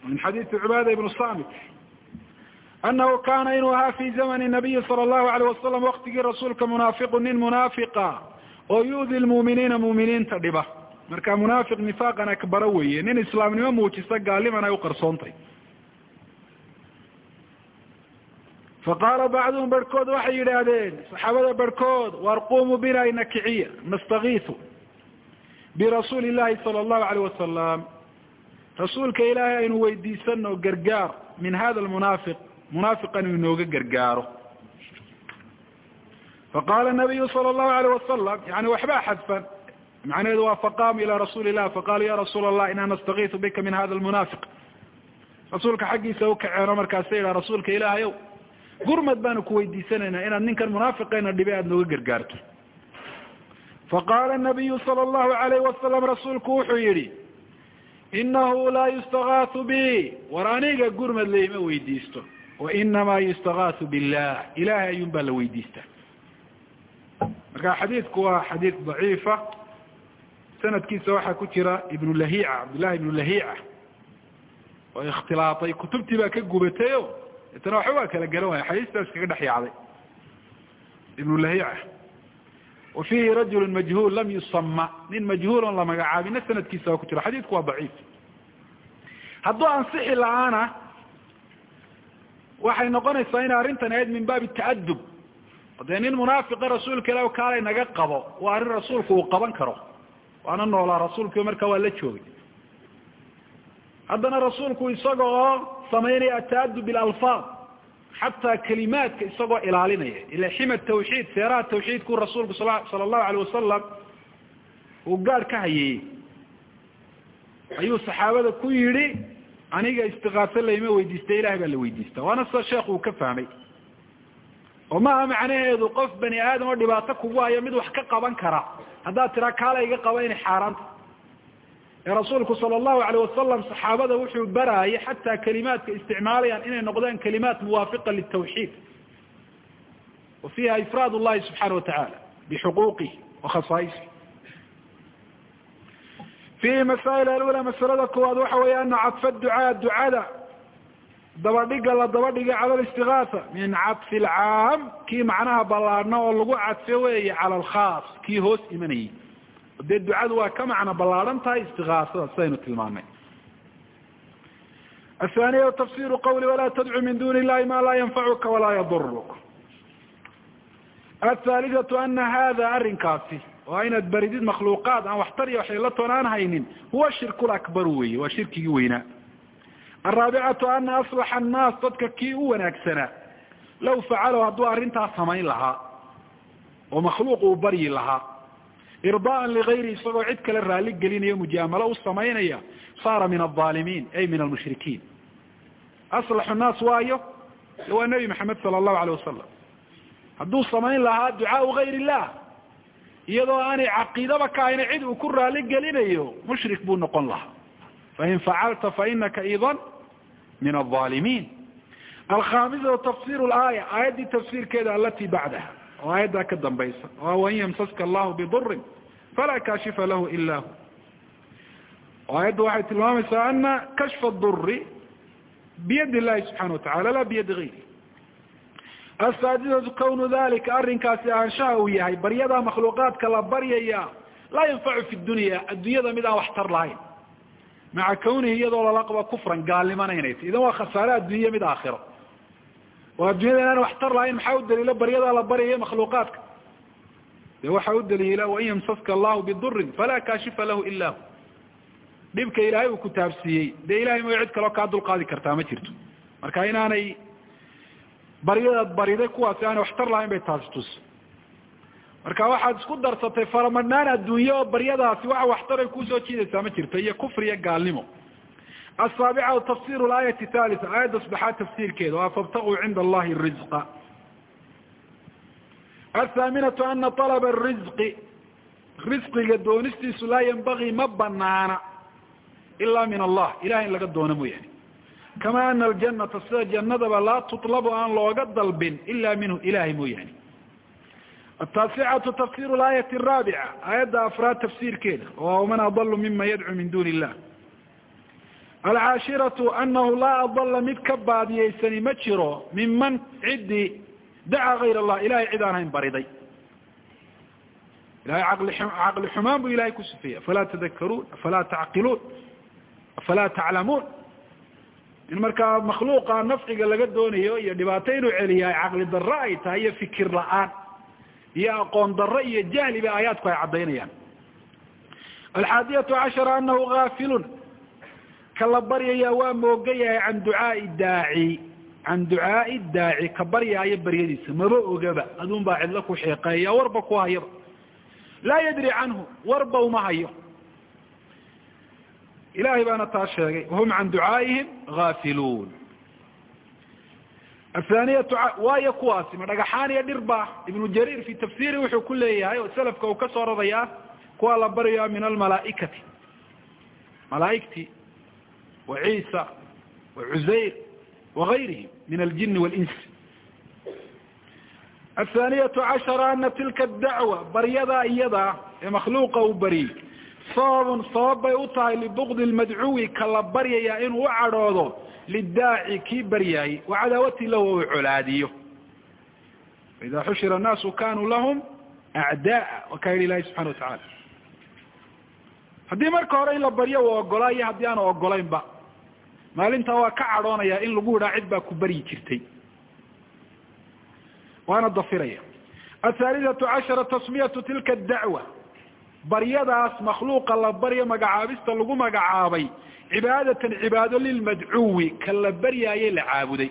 min xadiisi cubaada ibnu samit anahu kana inuu ahaa fi zamani nabiyi sala allahu alayh wasalam waktigii rasuulka munaafiqu nin munaafiqa oo yu'di lmuuminiina muuminiinta dhiba marka munaafiq nifaaqan akbara weeye nin islaamnimo muujisa gaaliman ay u qarsoontay faqaala bacduhum barhkood waxay yidhaahdeen saxaabada barhkood waar qumuu bina inakiciya nastakiisu birasuuli llahi sala allahu alayh wasalam rasuulka ilaahay aynu weydiisano gargaar min hada lmunaafiq munaafiqan inooga gargaaro. Faqala nabiyu sala allahu alayh wasalam yani waxbaa xadfan macnaheedu waa faqaamu ila rasuuli illah faqaaluu ya rasuula allah inaa nastakiisu bika min hada lmunaafiq rasuulka xaggiisa ukaceeno markaasa yidhaha rasuulka ilaahay gurmad baanu ku weydiisanaynaa inaad ninkan munaafiqeena dhibe aada nooga gargaarto. Faqala nabiyu sala allahu alayh wasalam rasuulku wuxuu yihi inahu laa yustagaathu bi war aniga gurmad laima weydiisto wainamaa yustagaathu billah ilahay ayuun baa la weydiistaa marka xadiidku waa xadiid daciifa sanadkiisa waxaa ku jira ibnu lahiica cabdullahi ibnu lahiica oo ikhtilaatay kutubtii baa ka gubatay o deetana waxba waa kala garan waaya xadiistaas kaga dhex yaacday ibnu lahiica wa fiihi rajulu majhuul lam yusama nin majhuul oon la magacaabina sanadkiisa waa ku jiro xadiidku waa daciif hadduu ansixi la'aana waxay noqonaysaa inay arrintan ahayd min baabi ta'adub dee nin munaafiqa rasuulka ilah kaalay naga qabo waa arrin rasuulku uu qaban karo waana noolaa rasuulkii markaa waa la joogay haddana rasuulku isaga oo samaynaya ata'adub bilalfaad xataa kelimaadka isagoo ilaalinaya ila xima tawxiid seeraha tawxiidku rasuulku sala allahu alayh wasalam uu gaadh ka hayeeyey ayuu saxaabada ku yidhi aniga istiqaaso layma weydiista ilahay baa la weydiista waana sida sheekhu uu ka fahmay oo maaha macnaheedu qof bani aadam oo dhibaato kugu hayo mid wax ka qaban kara haddaad tiraa kaala iga qaba inay xaaraanta ee rasuulku sala allahu alayh wasalam saxaabada wuxuu baraayay xataa kelimaadka isticmaalayaan inay noqdaan kalimaat muwaafiqa litawxiid. Wa fiiha ifraad llahi subxaana watacaala bixuquuqih wa khasaaisih fiihi masaa'il alula masalada koowaad waxa weeye ana cadfa ducaa ducada dabadhiga la dabadhigay cala listigaasa min cadfi alcaam kii macnaha ballaadhna oo lagu cadfo weeye cala alkhaas kii hoos imanayay dee ducadu waa ka macno ballaadhan tahay istigaasada sidaynu tilmaamay. Athaniya tafsiru qawli walaa tadcu min duni illahi ma laa yanfacuka walaa yaduruk athaalithatu ana hada arrinkaasi waa inaad baridid makhluuqaad aan waxtar iyo waxyeelo toon aan haynin huwa shirku lakbar weye waa shirkigii weynaa araabicatu ana aslaxa annaas dadka kii u wanaagsanaa law facalow hadduu arrintaas samayn lahaa oo makhluuq uu baryi lahaa irdaaan ligayri isagoo cid kale raali gelinayo mujaamalo u samaynaya saara min alظaalimiin ay min almushrikiin. Aslaxu nnaas waayo waa nebi maxamed sala allahu alayh wasalam hadduu samayn lahaa ducaau gayr illah iyadoo aanay caqiidaba ka hayna cid uu ku raali gelinayo mushrik buu noqon lahaa. Fain facalta fainaka idan min alظaalimiin alkhamisatu tafsir laaya aayaddii tafsiirkeeda alati bacdaha oo aayaddaa ka dambaysa. Oo wain yamsaska allahu bidurin falaa kaashifa lahu ila hu. Aayaddu waxay tilmaamaysaa ana kashfa duri biyadi illahi subxana watacala la biyadi gayri asaadisatu kawnu dalika arrinkaasi ahaanshaha uu yahay baryadaa makhluuqaadka la baryaya laa yanfacu fi dunya addunyada mid aan waxtar lahayn. Maca kawnihi iyadoo lala qabo kufran gaalnimana idan waa khasaare addunya mid aakhiro oo addunyada inaan waxtar lahayn maxaa u daliila baryadaa la baryaya makhluuqaadka? De waxaa u daliila wain yamsaska allahu bidurin falaa kaashifa lahu ila hu. Dhibka ilaahay uu kutaabsiiyey dee ilahay mooy cid kaloo kaa dulqaadi kartaa ma jirto. Marka inaanay baryadaad bariday kuwaasi aanay waxtar lahayn bay taasi tus marka waxaad isku darsatay faramadhnaan adduunye oo baryadaasi waxa waxtaray ku soo jiidaysaa ma jirto iyo kufri iyo gaalnimo asaabicatu tafsir laayati thalitha aayadda saddexaad tafsiirkeeda waa fabtaguu cinda allahi rizqa athaaminatu ana alaba rizqi risqiga doonistiisu laa yanbagii ma banaana ila min allah ilahay in laga doono mooyaane kama ana aljanata sida jannadaba laa tutlabu aan looga dalbin ila minhu ilahay mooyaane ataasicatu tafsir laayati araabica aayadda afraad tafsiirkeeda oo man adalu mima yadcu min duni illah alcaashiratu anahu laa adala mid ka baadiyeysani ma jiro minman ciddii dacaa gayr allah ilahay cid aan hayn bariday ilahay caqli xumaan buu ilahay ku sifeeyey afalaa tadakaruun afalaa tacqiluun afalaa taclamuun in markaa makhluuqa nafciga laga doonayo iyo dhibaato inuu celiyahay caqli darro ay tahay iyo fikir la'aan iyo aqoon darro iyo jahli ba aayaadku ay caddaynayaan alxaadiyatu cashara anahu gaafilun ka la baryaya waa mooga yahay can ducaai daaci. Can ducaai daaci ka baryaayo baryadiisa maba ogaba. Adun baa cidlo ku xeeqeeya warba ku hayaba laa yadri canhu warba uma hayo. Ilahay baana taa sheegay wahum can ducaaihim gaafiluun. Athaniyatu waayo kuwaasi ma dhagaxaan iyo dhirba ibnu jariir fi tafsiri wuxuu ku leeyahay oo selafka uu ka soo rarayaa kuwa la baryaa min almalaaikati. Malaaigtii wa wa cuzayr wagayrihim min aljini walinsi athaniyatu cashara ana tilka dacwa baryadaa iyada ee makhluuqa uu baryey sababun sabab bay u tahay libukdi lmadcuwi ka la baryaya inuu u cadhoodo lidaaci kii baryaayey wacadaawati lahu u colaadiyo faida xushira annaasu kanuu lahum acdaa waa kaa yidhi ilahi subxana watacaala haddii marka hore in la baryo uu ogolaa iyo haddii aanu ogolaynba maalintaa waa ka cadhoonaya in lagu idhaa cid baa ku baryi jirtay. Waana dafiraya. Athaalithatu cashara tasmiyatu tilka adacwa baryadaas makhluuqa la baryo magacaabista lagu magacaabay. Cibaadatan cibaado lilmadcuwi ka la baryaayey la caabuday.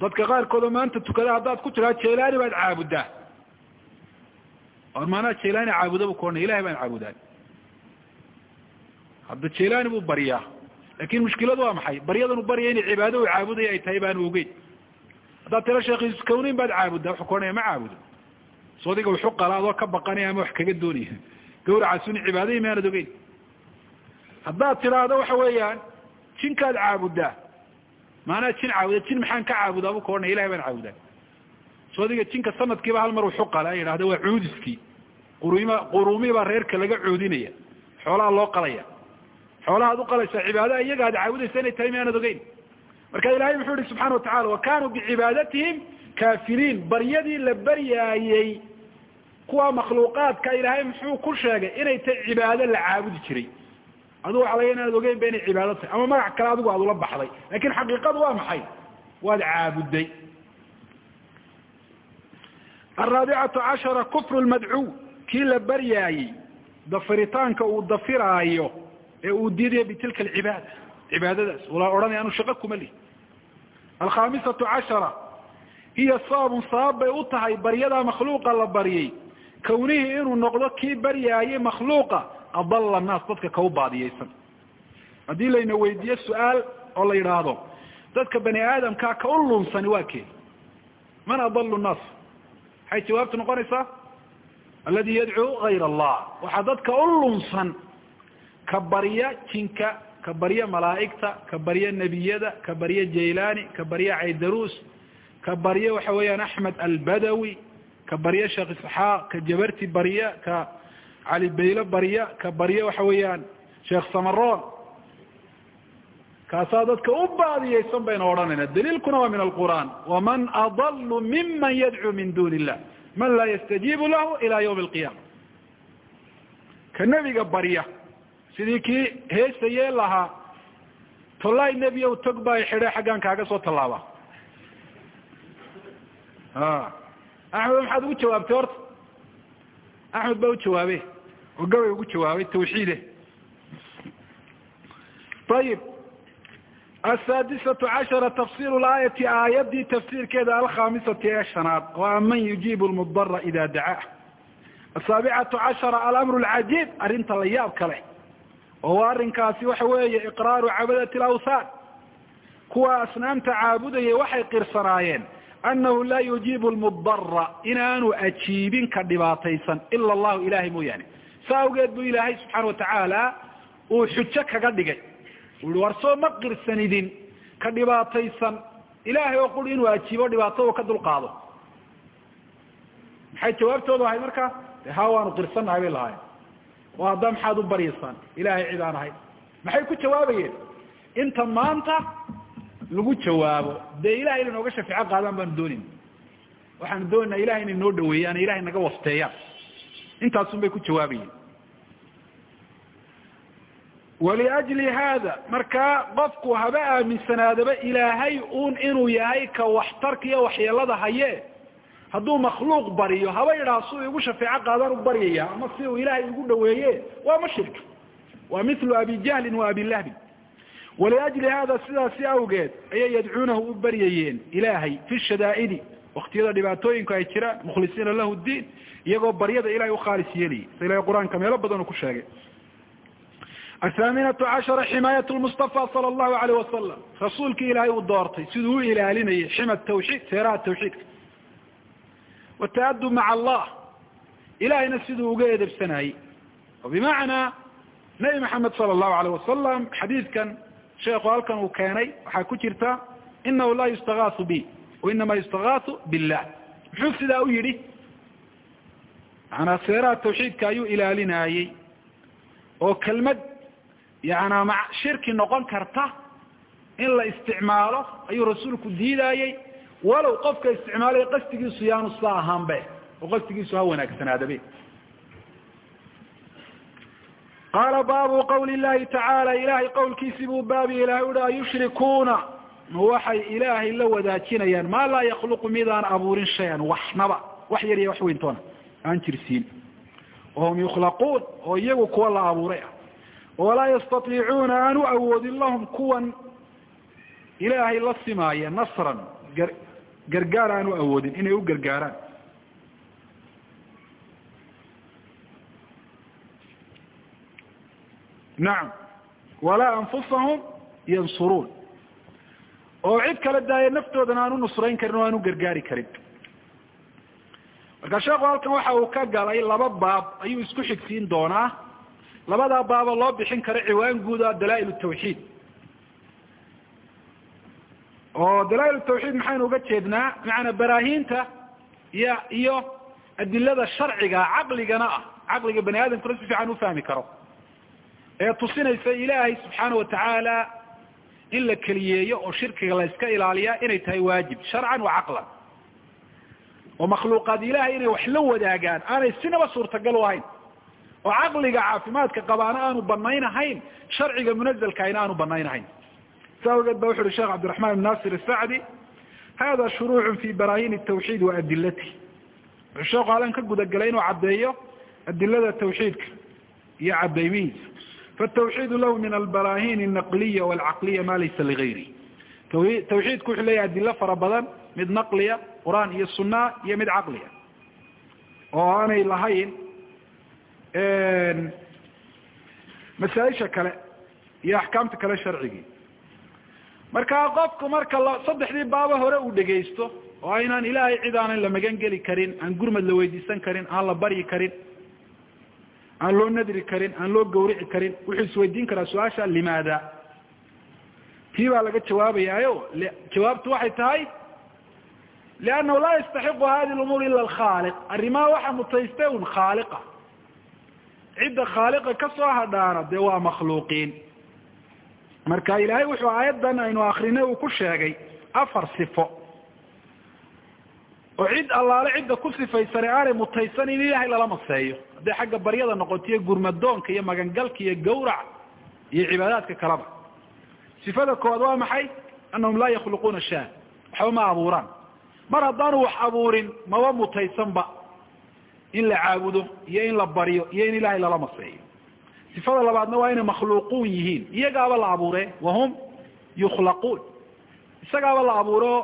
Dadka qaarkoodoo maanta tukada haddaad ku tiraa jelani baad caabudaa. Or maanaa jelani caabuda bu kuohanay ilahay baan caabudaa hadda jelani buu baryaa laakiin mushkiladu waa maxay? Baryadanu barya inay cibaado u caabudaya ay tahay baanu ogeyn. Haddaad tira sheekhiskawnin baad caabudaa wuxuu kuohanaya ma caabudo. So wuxu qala ka baqanaya ama wax kaga doonaya *laughs* gawracaasuni cibaadahii maanad ogeyn. Haddaad tidhaahdo waxa weeyaan jinkaad caabudaa maanaa jin caabuda jin maxaan ka caabudaa bu kaohanaya ilahay baan caabudaa. So jinka sanadkiiba hal mar wuxu qala yidhahda waa cuudiskii. Qurm quruumi baa reerka laga cuudinaya xoolaha loo qalaya xoolaha ad uqalaysaa cibaadaha iyaga ad caabudaysa inay tahay maanad ogeyn. Marka ilahay muxuu yihi subxana watacala wa kanuu bicibaadatihim kaafiriin. Baryadii la baryaayey kuwa makhluuqaadka ilaahay muxuu ku sheegay inay tahay cibaado la caabudi jiray. Adigu waxa laga inaad ogeyn ba inay cibaado tahay ama magac kale adigu aad ula baxday laakiin xaqiiqadu waa maxay? Waad caabuday. Araabicatu cashara kufru lmadcuw kii la baryaayey dafiritaanka uu dafiraayo ee uu diidayo bitilka alcibaada cibaadadaas. Wala odhanaya anu shaqo kuma lihi alkhamisatu cashara hiya sababun sabab bay u tahay baryadaa makhluuqa la baryay kownihii inuu noqdo kii baryaayey makhluuqa adalla annaas dadka kau baadiyeysan haddii layna weydiiyo su'aal oo la yidhaahdo dadka bani aadamkaa ka u lunsani waa kee? Man adalu nnaas maxay jawaabtu noqonaysaa? Aladi yadcuu gayr allah. Waxaa dadka u lunsan ka barya jinka ka barya malaa'igta ka barya nebiyada ka barya jaylani ka barya caydaruus ka barya waxa weeyaan axmed albadawi ka barya sheekh isxaaq ka jabarti barya ka cali bayle barya ka barya waxa weeyaan sheekh samaroon kaasaa dadka u baadiyeysan baynu odhanayna. Daliilkuna waa min alqur'aan. Waman adalu miman yadcuu min duni illah man laa yastajiibu lahu ila ywmi alqiyama ka nebiga barya sidii kii heesayee lahaa tollaay nebiyow tog baa xidhe xaggaan kaaga soo tallaaba. Axmed maxaad ugu jawaabtay horta? Axmed baa u jawaabe oo gabay ugu jawaabay tawxiide. Ayib asaadisatu cashara tafsir laayati aayadii tafsiirkeeda alkhamisati ee shanaad waa man yujiibu lmudara ida dacaa. Asaabicatu cashara alamru lcajiib arrinta la yaab kale oo arrinkaasi waxa weeye iqraaru cabadati lawthaan kuwa asnaamta caabudayay waxay qirsanaayeen annahu laa yujiibu lmudara inaanu ajiibin ka dhibaataysan ila allahu ilahay mooyaane. Sa awgeed buu ilaahay subxaana watacaala uu xujo kaga dhigay. Ui war soo ma qirsanidin ka dhibaataysan. Ilaahay oo quri inuu ajiibo dhibaato uu ka dulqaado maxay jawaabtoodu ahayd markaa? De ha waanu qirsannahay bay lahaayeen oo hadda maxaad u baryaysaan ilahay cid aan ahayn maxay ku jawaabayeen inta maanta lagu jawaabo. Dee ilahay inay nooga shafeeco qaadaan baanu doonayna waxaanu doonayna ilahay inay noo dhaweeyaan ilahay naga wafteeyaan intaasun bay ku jawaabayeen waliajli hada markaa qofku haba aaminsanaadaba ilaahay uun inuu yahay ka waxtarka iyo waxyeelada haye hadduu makhluuq baryo haba yidhaha si uu igu shafeeco qaadaan u baryaya ama si uu ilaahay igu dhaweeye waa mushrik waa milu abi jahlin wa abi lahbin. Waliajli hada sidaasi awgeed ayay yadcuunahu u baryayeen ilaahay fi shadaa'idi waktiyada dhibaatooyinku ay jiraan mukhlisiina lahu diin iyagoo baryada ilahay ukhaalis yeelayay sa ilahay qur'aanka meelo badan uu ku sheegay. Athaaminatu cashara ximaayat lmustafa sala allahu alayh wasalam rasuulkii ilaahay uu doortay siduu u ilaalinayay xima tawxiid seeraha tawxiidka wataadub maca allah. Ilahayna siduu uga edebsanayey bimacnaa nabi maxamed sala allahu alayh wasalam xadiidkan sheekhu halkan uu keenay waxaa ku jirta inahu laa yustagaasu bi wainama yustagaasu billah. Muxuu sidaa u yidhi? Maanaa seeraha tawxiidka ayuu ilaalinayey. Oo kelmad yaana ma shirki noqon karta in la isticmaalo ayuu rasuulku diidayey walow qofka isticmaalaya qasdigiisu yaanu sidaa ahaanbe oo qasdigiisu ha wanaagsanaadabe qaala baabu qawli llahi tacaala ilahay qowlkiisii buu baabi ilahay uhi ayushrikuuna waxay ilaahay la wadaajinayaan maa laa yakhluqu midaan abuurin shayan waxnaba wax yar iyo wax weyntoona aan jirsiin. Wahum yukhlaquun oo iyagu kuwa la abuuray ah. Walaa yastatiicuuna aan u awoodin lahum kuwan ilaahay la simaaya gargaar aan u awoodin inay u gargaaraan. Nacam walaa anfusahum yansuruun oo cid kala daaya naftoodana aan u nusrayn karin oo aan u gargaari karin. Marka sheekhu halkan waxa uu ka galay laba baab ayuu isku xigsiin doonaa. Labadaa baaba loo bixin karo ciwaan guud a dalaa-il tawxiid oo dalaa-il tawxiid maxaynu uga jeednaa macanaa baraahiinta iyo iyo adilada sharciga caqligana ah. Caqliga bani aadamkuna si fiican ufahmi karo. Ee tusinaysa ilaahay subxaana watacaala in la keliyeeyo oo shirkiga la iska ilaaliyaa inay tahay waajib sharcan wa caqlan. Oo makhluuqaad ilaahay inay wax la wadaagaan aanay sinaba suurtagal u ahayn. Oo caqliga caafimaadka qabaana aanu banaynahayn sharciga munazalkaayna aanu banaynahayn saa ogeed ba wuxu uhi sheekh cabdiraxman ibn nasir asacdi hada shuruucun fi barahin tawxiid wa wuxuu sheekhu halan ka gudagelay inuu caddeeyo adilada tawxiidka iyo cadaymihiisa fatawxiidu lahu min albarahin alnaqliya walcaqliya ma laysa ligayri tawxiidku wuxuu leeyahay adilo fara badan mid naqliya qur'aan iyo sunaa iyo mid caqliya oo aanay lahayn masaaisha kale iyo axkaamta kale sharcigii marka qofku marka saddexdii baaba hore uu dhegaysto oo aynaan ilaahay cid aanan la magan geli karin aan gurmad la weydiisan karin aan la baryi karin aan loo nadri karin aan loo gawrici karin wuxuu isweydiin karaa su'aasha limaada? Tii baa laga jawaabayaayo jawaabtu waxay tahay liannahu laa yastaxiqu hadi lumuur ila alkhaaliq. Arrimaha waxa mutayste un khaaliqa. Cidda khaaliqa ka soo hadhaana dee waa makhluuqiin marka ilaahay wuxuu aayaddan aynu akrinay uu ku sheegay afar sifo. Oo cid allaale cidda ku sifaysane aanay mutaysan in ilaahay lala maseeyo. Hadday xagga baryada noqotiyo gurmadoonka iyo magangalka iyo gawrac iyo cibaadaadka kaleba. Sifada koowaad waa maxay? Annahum laa yakhluquuna shaa waxba ma abuuraan. Mar haddaanu wax abuurin maba mutaysanba. In la caabudo iyo in la baryo iyo in ilaahay lala maseeyo sifada labaadna waa inay makhluuquun yihiin. Iyagaaba la abuure wahum yukhlaquun. Isagaaba la abuuro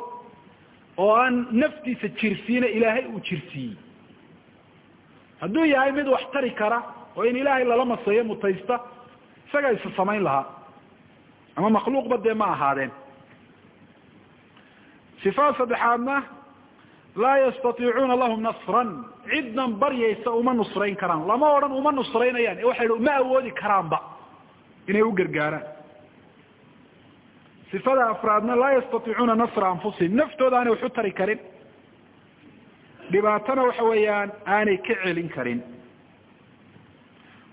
oo aan naftiisa jirsiina ilaahay uu jirsiiyey. Hadduu yahay mid wax tari kara oo in ilaahay lala maseeyo mutaysta isagaa isa samayn lahaa. Ama makhluuqba dee ma ahaadeen. Sifada saddexaadna laa yastatiicuuna lahum nasran. Cidnan baryaysa uma nusrayn karaan. Lama odhan uma nusraynayaan. Ee waxay uma awoodi karaanba. Inay u gargaaraan. Sifada afraadna laa yastatiicuuna nasra anfusihim. Naftooda aanay wax u tari karin. Dhibaatana waxa weeyaan aanay ka celin karin.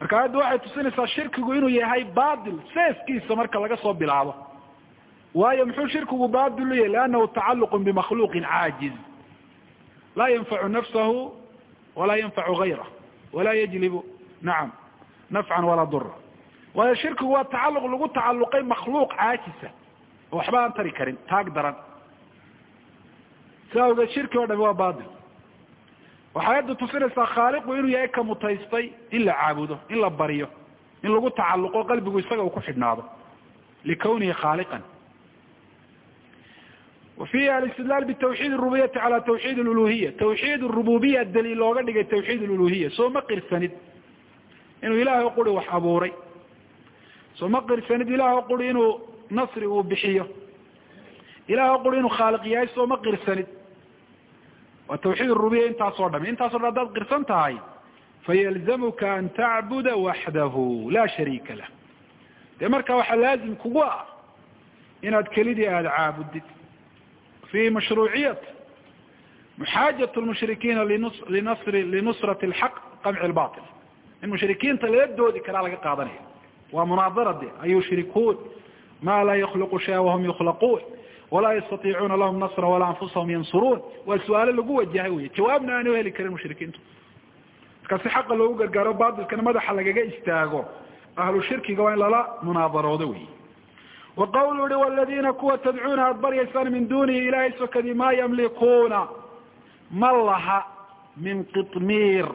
Marka ayadda waxay tusinaysaa shirkigu inuu yahay batil seeskiisa marka laga soo bilaabo. Waayo muxuu shirkigu batil u yahay? Liannahu tacaluqun bimakhluuqin caajiz laa yanfacu nafsahu walaa yanfacu gayrah walaa yajlibu nacam nafcan walaa dura waayo shirkigu waa tacaluq lagu tacaluqay makhluuq caajisa oo waxba aan tari karin taag daran si awgeed shirki o dhami waa batil waxay ayadda tusinaysaa khaaliqu inuu yahay ka mutaystay in la caabudo in la baryo in lagu tacaluqo qalbigu isaga uu ku xidhnaado likawnihi khaaliqan wa fiihi alistidlaal bitawxiid rububiyati cala tawxiid luluhiya tawxiid rububiya daliil looga dhigay tawxiid luluhiya soo ma qirsanid inuu ilaahay quri wax abuuray soo ma qirsanid ilaah quri inuu nasri uu bixiyo ilaah quri inuu khaaliq yahay soo ma qirsanid waa tawxiid rububiya intaasoo dham intaaso dhan hadaad qirsan tahay fayalzamuka an tacbuda waxdahu laa shariika lah dee marka waxaa laazim kugu ah mashruuciyat muxaajat lmushrikiina linasri linusrati alxaq qamci lbatil in mushrikiinta lala doodi karaa laga qaadanaya waa munaadara de ayushrikuun ma laa yakhluqu shaya wahum yukhlaquun walaa yastatiicuuna lahum nasra walaa anfusahum yansuruun waa su'aalo lagu wajahay wey jawaabna aanay uheli karin mushrikiintu marka si xaqa loogu gargaaro batilkana madaxa lagaga istaago ahlu shirkiga waa in lala munaadaroodo wey qawlu uhi waladiina kuwa tadcuuna aad baryaysaan min dunihi ilahay sokadii maa yamlikuuna ma laha min qitmiir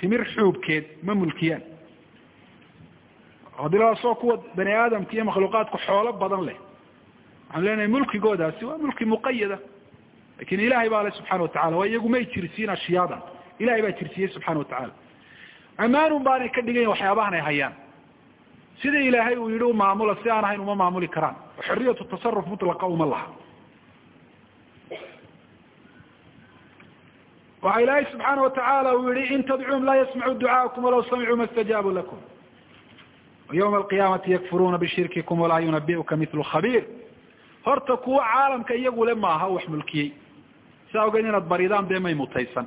timir xuubkeed ma mulkiyaan haddii la soo kuwa bani aadamka iyo makhluuqaadku xoolo badan leh waxaan leenahay mulkigoodaasi waa mulki muqayada laakiin ilahay baa le subxana watacala waa iyagu may jirsiin ashiyaadan ilahay baa jirsiyey subxana watacala amaanun baanay ka dhigayn waxyaabahan ay hayaan sida ilaahay uu yihi u maamula si aan ahayn uma maamuli karaan. Xoriyatu tasaruf mutlaqa uma laha. Waxa ilaahay subxaana watacaala uu yihi in tadcuum laa yasmacuu ducaakum walaw samicuu ma اstajaabu lakum ywma alqiyaamati yakfuruuna bishirkikum walaa yunabiuka mitlu khabiir. Horta kuwa caalamka iyagule maaha wax mulkiyey. Saa ogeed inaad baridaan dee may mutaysan.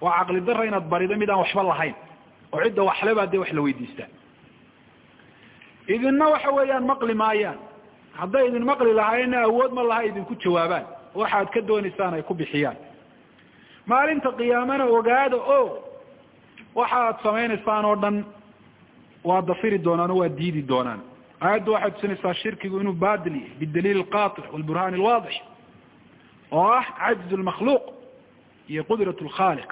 Waa caqli dara inaad barido mid waxba lahayn. Oo cidda waxlebaa dee wax la weydiistaa idinna waxa weeyaan maqli maayaan. Hadday idin maqli lahaayeenna awood ma laha idinku jawaabaan. Waxaad ka doonaysaan ay ku bixiyaan. Maalinta qiyaamana ogaada o waxa aad samaynaysaan oo dhan waa dafiri doonaan oo waa diidi doonaan. Aayaddu waxay tusinaysaa shirkigu inuu baadil yahay bidaliil alqaطix walburhaan alwaadix oo ah cajz lmakhluuq iyo qudrat lkhaaliq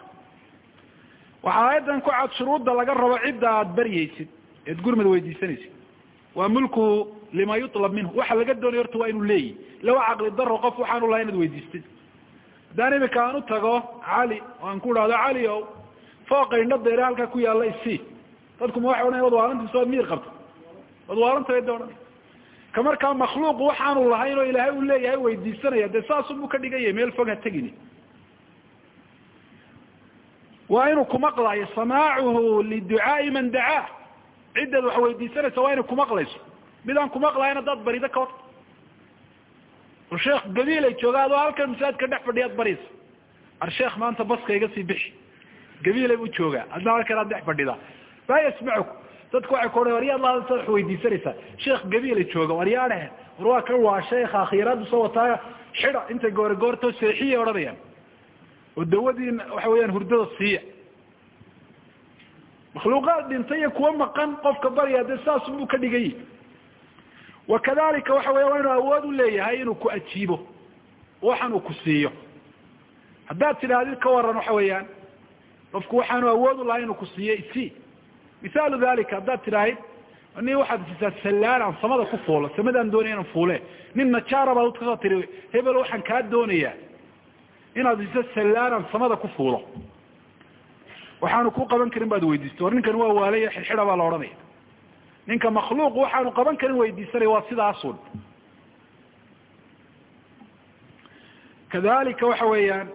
waxaa aayaddan ku cad shuruudda laga rabo cidda aada baryaysid eed gurmad weydiisanaysid waa mulkuhu lima yutlab minhu. Waxa laga doonaya horta waa inuu leeyahy lawa caqli daro qof waxaanu lahay inaad weydiistid haddaan imika aan u tago cali oo aan ku idhahdo cali o fooqa indhadeere halkaa ku yaalla isi. Dadku ma waxay odhanaya wad waalantiisa waad miyir qabta wad waalantae de odhan ka markaa makhluuq waxaanu lahayn oo ilaahay uu leeyahay weydiisanaya dee saasunbuu ka dhigan yahay meel fog ha tegini. Waa inuu kumaqlayo samaacuhu liducaai man dacaa ciddaad wax weydiisanaysa waa inay kumaqlayso mid aan kumaqlahayn haddaad barido ka o sheekh gabiilay jooga adoo halkan masaajidka dhex fadhiyaad baraysa ar sheekh maanta baska iga sii bixi gabiilay buu joogaa adna halkan aad dhex fadhidaa laa yasmacuk dadku waxay ku odhan waryaad la hadalta wax weydiisanaysaa sheekh gabiila jooga waryaadhe war waa kan waa sheekha khiraadu soo wataayo xida intay goore goorto seexiyay odhanayaan oo dawadii waxa weeyaan hurdada siiya makhluuqaad dhintay iyo kuwa maqan qofka barya dee saasunbuu ka dhigay. Wakadalika waxa weya waa inuu awood u leeyahay inuu ku ajiibo waxan uu ku siiyo. Haddaad tidhaahdid ka waran waxa weeyaan qofku waxaanu awood u lahay inuu ku siiyo isi misaalu dalika haddaad tidhaahid nin waxaad siisaa sallaan aan samada ku fuulo samadaan doonaya inaan fuule. Nin najaara baad ka soo tiri hebel waxaan kaa doonayaa. Inaad siiso sallaan aan samada ku fuulo waxaanu ku qaban karin baad weydiistay war ninkan waa waalaya xidxida baa la odhanaya. Ninka makhluuq waxaanu qaban karin weydiisanaya waa sidaasun. Kadalika waxa weeyaan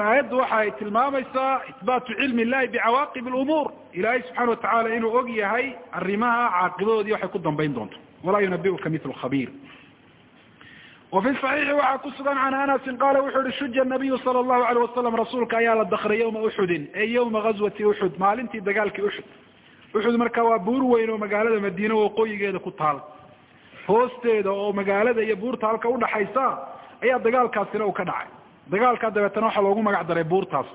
aayaddu waxa ay tilmaamaysaa isbaatu cilmi illahi bicawaaqib lumuur ilaahay subxana watacaala inuu og yahay arrimaha caaqibadoodii waxay ku dambayn doonto. Walaa yunabiuka mitlu khabiir wa fi صaxiixi waxaa ku sugan can anasin qaala wuxuu uhi shuja nabiyu sala allahu alayh wasalam rasuulka ayaa la dakray yawma uxudin ee yawma gazwati uxud maalintii dagaalkii uxud uxud marka waa buur weyn oo magaalada madiine waqooyigeeda ku taal hoosteeda oo magaalada iyo buurta halka udhaxaysa ayaa dagaalkaasina uu ka dhacay dagaalkaa dabeetana waxaa loogu magac daray buurtaas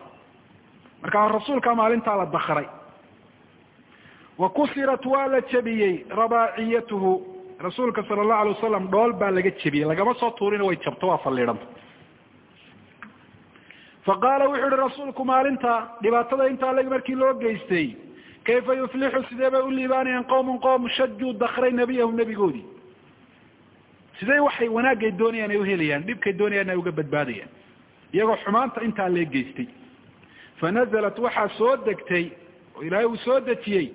markaa rasuulka maalintaa la dakray wa kusirat waa la jebiyey rabaaciyatuhu rasuulka sala allahu alay wasalam dhool baa laga jebiyey. Lagama soo tuurina way jabto waa falliidhanta fa qaala wuxuu ihi rasuulku maalinta dhibaatada intaa leg markii loo geystay kayfa yuflixu sidee bay u liibaanayaan qowmun qowm shajuu dakray nebiyahum nebigoodii sidee waxay wanaagay doonayaan ay uhelayaan dhibkay doonayaan ay uga badbaadayaan? Iyagoo xumaanta intaa lee geystay. Fa nazalat waxaa soo degtay oo ilaahay uu soo dejiyey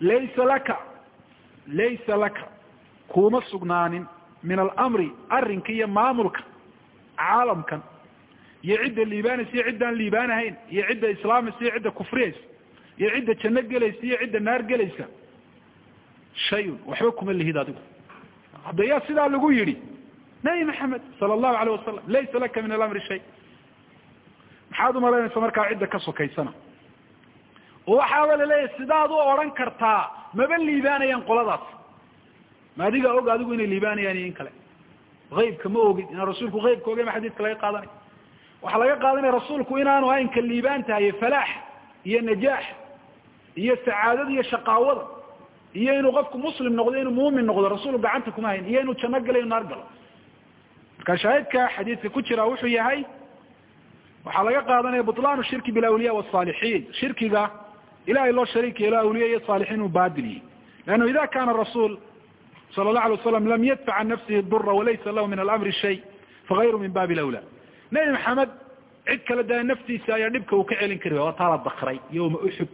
laysa laka laysa laka kuma sugnaanin min alamri arrinka iyo maamulka caalamkan iyo cidda liibaanaysa iyo ciddaan liibaanahayn iyo cidda islaamaysa iyo cidda kufriyaysa iyo cidda janno gelaysa iyo cidda naar gelaysa. Shayun waxba kuma lihid adigu. Hadda yaa sidaa lagu yidhi nabi maxamed sala allahu alayh wasalam laysa laka min alamri shay. Maxaad umalaynaysa markaa cidda ka sokaysana? Oo waxaaba la leeyahay sidaad u odhan kartaa maba liibaanayaan qoladaas ma adigaa og adigu inay liibaanayaan iyo in kale. Aybka ma ogid inaan rasuulku aybka ogay ma xadiidka laga qaadanay. Waxaa laga qaadanaya rasuulku inaanu ahayn ka liibaan tahay falaax iyo najaax iyo sacaadada iyo shaqaawada iyo inuu qofku muslim noqdo inuu muumin noqdo rasuulku gacanta kuma hayn iyo inuu janno galo inu naar galo. Marka shaahidka xadiidka ku jira wuxuu yahay waxaa laga qaadanaya buطlaanu shirki bilawliya wاsalixiin shirkiga ilahay loo shariik yeelo awliya iyo saalixiin uu baadiliyey leannu ida kana rasuul sala اlahu alay waslam lam yadfac can nafsihi dura walaysa lahu min alamri shay fagayru min babi lawla nebi maxamed cid kale daa naftiisa ayaa dhibka uu ka celin kari waa taa la dakray yowma uxud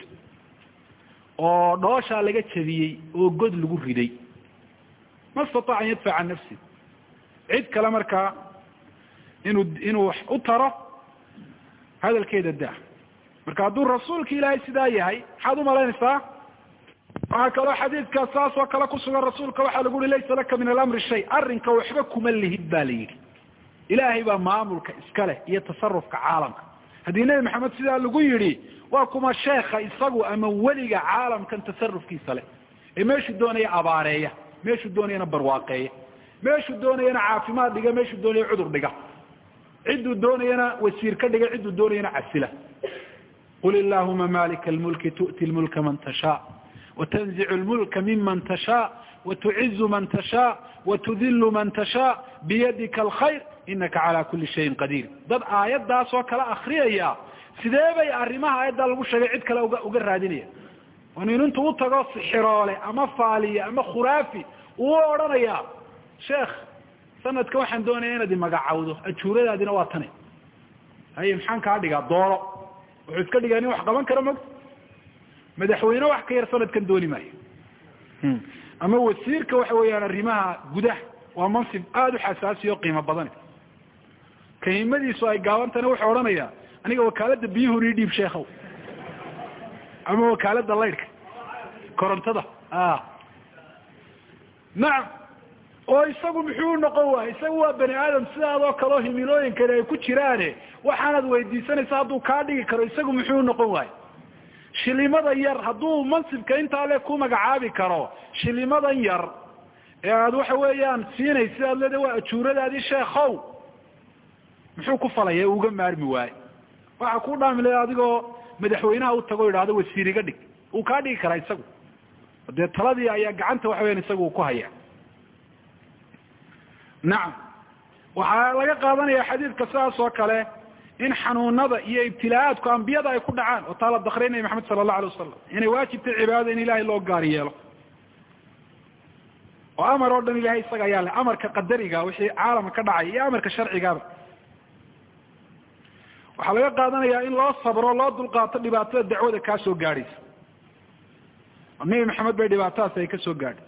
oo dhooshaa laga jabiyey oo god lagu riday ma istataca an yadfac can nafsi cid kale markaa inuu inuu u taro hadalkeeda daa marka hadduu rasuulka ilaahay sidaa yahay maxaad umalaynaysaa waxaa kaloo xadiidka saas oo kale kusugan rasuulka waxaa lagu uhi laysa laka min alamri shay. Arrinka waxba kuma lihid ba la yidhi. Ilaahay baa maamulka iska leh iyo tasarufka caalamka. Haddii nebi maxamed sidaa lagu yidhi waa kuma sheekha isagu ama weliga caalamkan tasarufkiisa leh. Ee meeshuu doonaya abaareeya meeshuu doonayana barwaaqeeya meeshuu doonayana caafimaad dhiga meeshuu doonaya cudur dhiga. Cidduu doonayana wasiir ka dhiga cidduu doonayana casila. Qul illahuma malika lmulki tu'ti lmulka man tashaa watanzicu lmulka miman tashaa watucizu man tashaa watudilu man tashaa biyadika alkhayr inaka cala kuli shayin qadiir dad aayaddaas oo kala akriyaya sidee bay arrimaha aayaddaa lagu sheegay cid kale uga raadinaya nin intuu utago sixiroole ama faaliye ama khuraafi uu odhanaya sheekh sanadka waxaan doonaya inaad imagacawdo ajuuradaadina waa tane haye maxaan kaa dhigaa dooro wuxuu iska dhigaa nin wax qaban karo mogta madaxweyne wax ka yar sanadkan dooni maayo. Ama wasiirka waxa weeyaan arrimaha gudaha waa mansib aada u xasaasi o qiimo badan. Kahimadiisu ay gaabantana wuxuu odhanaya aniga wakaalada biyuhu ii dhiib sheekhow. Ama wakaalada laydhka korontada. Nacam oo isagu muxuu noqon waay? Isagu waa bani aadam sidaadoo kaleo himilooyinkani ay ku jiraane waxaanad weydiisanaysa hadduu kaa dhigi karo isagu muxuu noqon waay shilimada yar hadduu mansibka intaa le ku magacaabi karo shilimadan yar ee aad waxa weeyaan siinaysid aad leeda waa ajuuradaadii sheekhow muxuu ku falaya uga maarmi waaye waxa ku dhaamile adigoo madaxweynaha utago idhaahdo wasiir iga dhig. Uu kaa dhigi karaa isagu. Dee taladii ayaa gacanta waxa weyaan isaga uu ku haya. Nacam waxaa laga qaadanaya xadiidka sidaas oo kale in xanuunada iyo ibtilaaadku ambiyada ay ku dhacaan oo taa la dakray nabi maxamed sala allahu alay wasalam inay waajibtay cibaadada in ilahay loo gaari yeelo. Oo amar oo dhan ilahay isaga ayaa leh amarka qadariga wixii caalamka ka dhacay iyo amarka sharcigaaba. Waxaa laga qaadanaya in loo sabro loo dulqaato dhibaatada dacwada kaa soo gaadhaysa. Oo nebi maxamed bay dhibaatadaas ay ka soo gaadhay.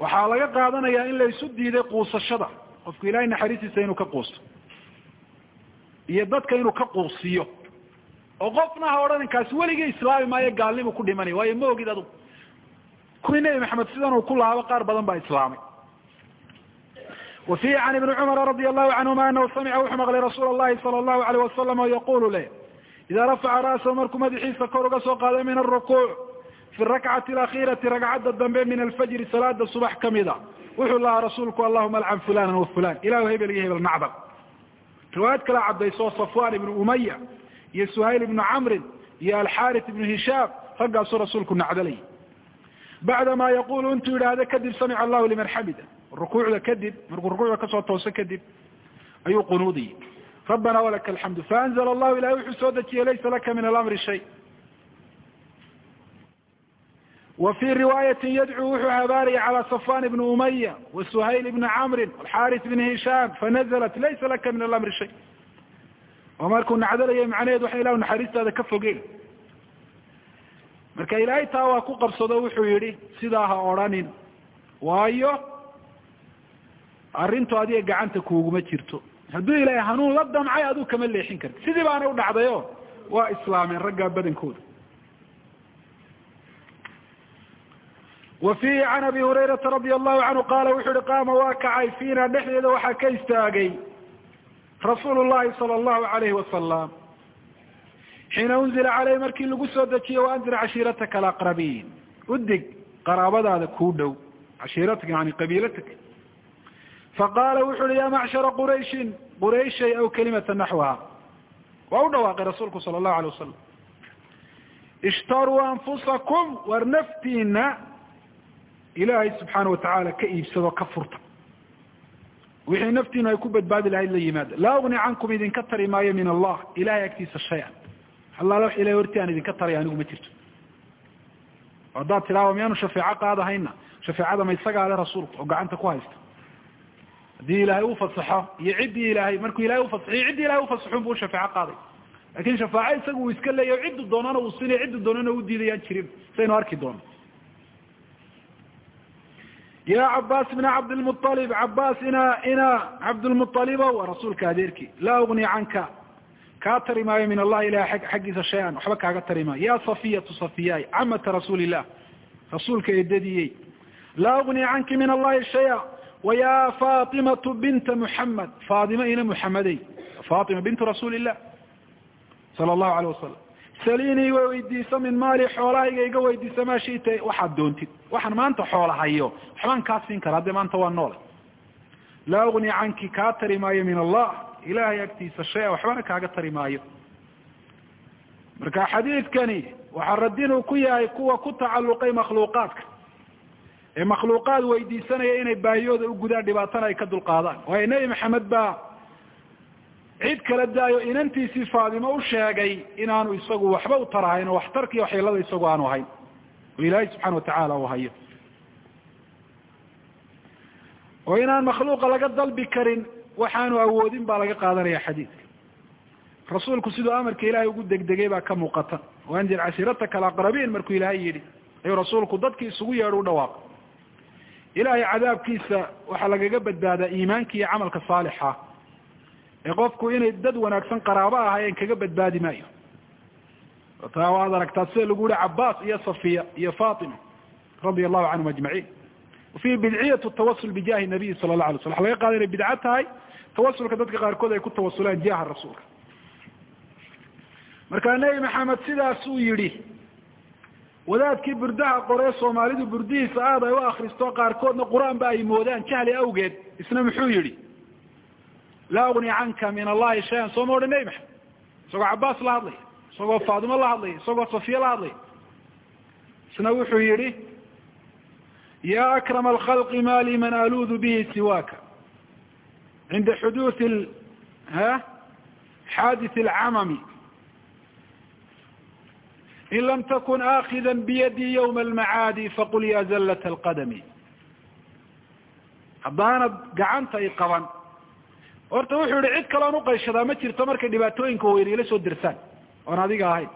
Waxaa laga qaadanaya in la isu diiday quusashada qofku ilahay naxariistiisa inuu ka quusto iyo dadka inuu ka quusiyo oo qofna ha odhaninkaasi weligii islaami maayo gaalnimu ku dhimanaya waayo ma ogid adugu kuwii nebi maxamed sidan uu ku lahaaba qaar badan baa islaamay wa can ibni cumara radi allahu canhuma anahu samica wuxuu maqlay rasuula allahi sala allahu alayh wasalam oo yaqulu leh idaa rafaca ra'sahu markuu madaxiisa kor uga soo qaaday min arukuuc fi rakcati alakhirati ragcadda dambe min alfajri salaada subax kamida wuxuu lahaa rasuulku allahuma alcan fulana wa fulan ilahu hebel iyo hebel nacdal riwaayad kala cadayso safwan ibnu umaya iyo suhayl ibnu camrin iyo alxarit ibnu hishaam raggaasuu rasuulku nacdalay. Bacdama yaqulu intuu yidhaahdo kadib samica allahu liman xamida. Rukuucda kadib markuu rukuucda ka soo tooso kadib ayuu qunuudiyey. Rabbana walaka alxamdu faanzla allahu ilahay wuxuu soo dejiyey laysa laka min alamri shay wa fii riwaayati yadcuu wuxuu habaarayay calى safwan ibni umaya wa suhayl ibni camrin alxaris ibni hishaam fanazlat laysa laka min alamri shay. Oo markuu nacdalayay macnaheed waxa ilahu naxariistaada ka fogeen. Marka ilaahay taa waa ku qabsado wuxuu yihi sidaa ha odhanin waayo arrintu adiga gacanta kuuguma jirto. Hadduu ilaahay hanuun la damcay aduu kama leexin karti. Sidii baana u dhacdayo waa islaameen raggaa badankooda wa fiihi can abi hurayrata radia allahu canhu qaala wuxuu uhi qaama waa kacay fiina dhexdeeda waxaa ka istaagay rasuulu llahi sala allahu alayhi wasalam xiina unzila caleyh markii lagu soo dejiyey waanzir cashiirataka alaqrabiin udig qaraabadaada kuu dhow cashiiratka yani qabiilatka faqaala wuxu uhi ya macshara qurayshin qurayshay aw kalimata naxwaha waa u dhawaaqay rasuulku sala allahu alay wasalam ishtaruu anfusakum war naftiina ilaahay subxaana watacaala ka iibsado ka furta wixii naftiinu ay ku badbaadi lahayd la yimaada laa ugni cankum idinka tari maayo min allah. Ilahay agtiisa shay-an. Allaala wax ilahay horti aan idinka taraya anigu ma jirto. Haddaad tidhaha miyaanu shafeeco qaadahayna shafeecada ma isagaa le rasuulku oo gacanta ku haysta haddii ilaahay u fasaxo iyo ciddii ilaahay markuu ilahay ufasaxiyo ciddii ilahay ufasaxun bu shafeeco qaaday. Lakin shafaaco isagu uu iska leeyahy ciddu doonana uu sinay ciddu doonana u diidayaan jirin. Saynu arki doono ya cabaas bna cabdilmualib cabaas ina ina cabdilmualibo waa rasuulka adeerkii laa ugni canka kaa tari maayo min allahi ilahi xaggiisa shay-an waxba kaaga tari maayo ya safiyatu safiyaay camata rasuuli illah rasuulka eedadiyey laa ugni canki min allahi shaya waya fatimatu binta muxamed fatima ina muxamedey fatima bintu rasuuli illah sala allahu alayh wasalam salinii way weydiisa min maali xoolahayga iga weydiisa maa shita waxaad doontid. Waxaan maanta xoola hayo waxbaan kaa siin karaa haddee maanta waa noole laa ugni canki kaa tari maayo min allah. Ilahay agtiisa shay-a waxbana kaaga tari maayo. Marka xadiidkani waxaa radin uu ku yahay kuwa ku tacalluqay makhluuqaadka. Ee makhluuqaad weydiisanaya inay baahiyooda u gudaan dhibaatana ay ka dulqaadaan. Waayo nebi maxamed baa cid kala daayo inantiisii faadimo u sheegay inaanu isagu waxba u tarahayn oo waxtarkiiyo waxyeelada isagu aanu hayn oo ilaahay subxana watacaala uu hayo. Oo inaan makhluuqa laga dalbi karin waxaanu awoodin baa laga qaadanaya xadiidka. Rasuulku siduu amarka ilaahay ugu degdegay baa ka muuqata. Waandir cashiirataka alaqrabiin markuu ilaahay yidhi ayuu rasuulku dadkii isugu yeedho u dhawaaqo. Ilaahay cadaabkiisa waxaa lagaga badbaadaa iimaanka iyo camalka saalixa qofku inay dad wanaagsan qaraabo ahaayeen kaga badbaadi maayo. Taa waad aragtaa sida lagu yihi cabaas iyo safiya iyo fatima radia allahu canhum ajmaciin wafihi bidciyatu tawasul bijahi nabiyi sala la alay slam waxa laga qaada inay bidco tahay tawasulka dadka qaarkood ay ku tawasulaan jaha rasuulka. Markaa nebi maxamed sidaas uu yidhi wadaadkii burdaha qoree soomaalidu burdihiisa aad ay u akristo qaarkoodna qur'aan ba ay moodaan jahli awgeed. Isna muxuu yidhi laa ugni canka min allahi shayan. Soo ma odhan nebi maxamed. Isagoo cabaas la hadlaya isagoo faatimo la hadlaya isagoo safiya la hadlaya isna wuxuu yihi ya akrama alkhalqi ma li man aluudu bihi siwaaka. Cinda xuduuthi ha? Xaadith alcamami. In lam takun aakida biyadi ywma almacaadi faqul ya zallat alqadami. Haddaanad gacanta i qaban horta wuxuu yihi cid kaloon uqayshadaa ma jirto markay dhibaatooyinka weyne ila soo dirsaan oon adiga ahayn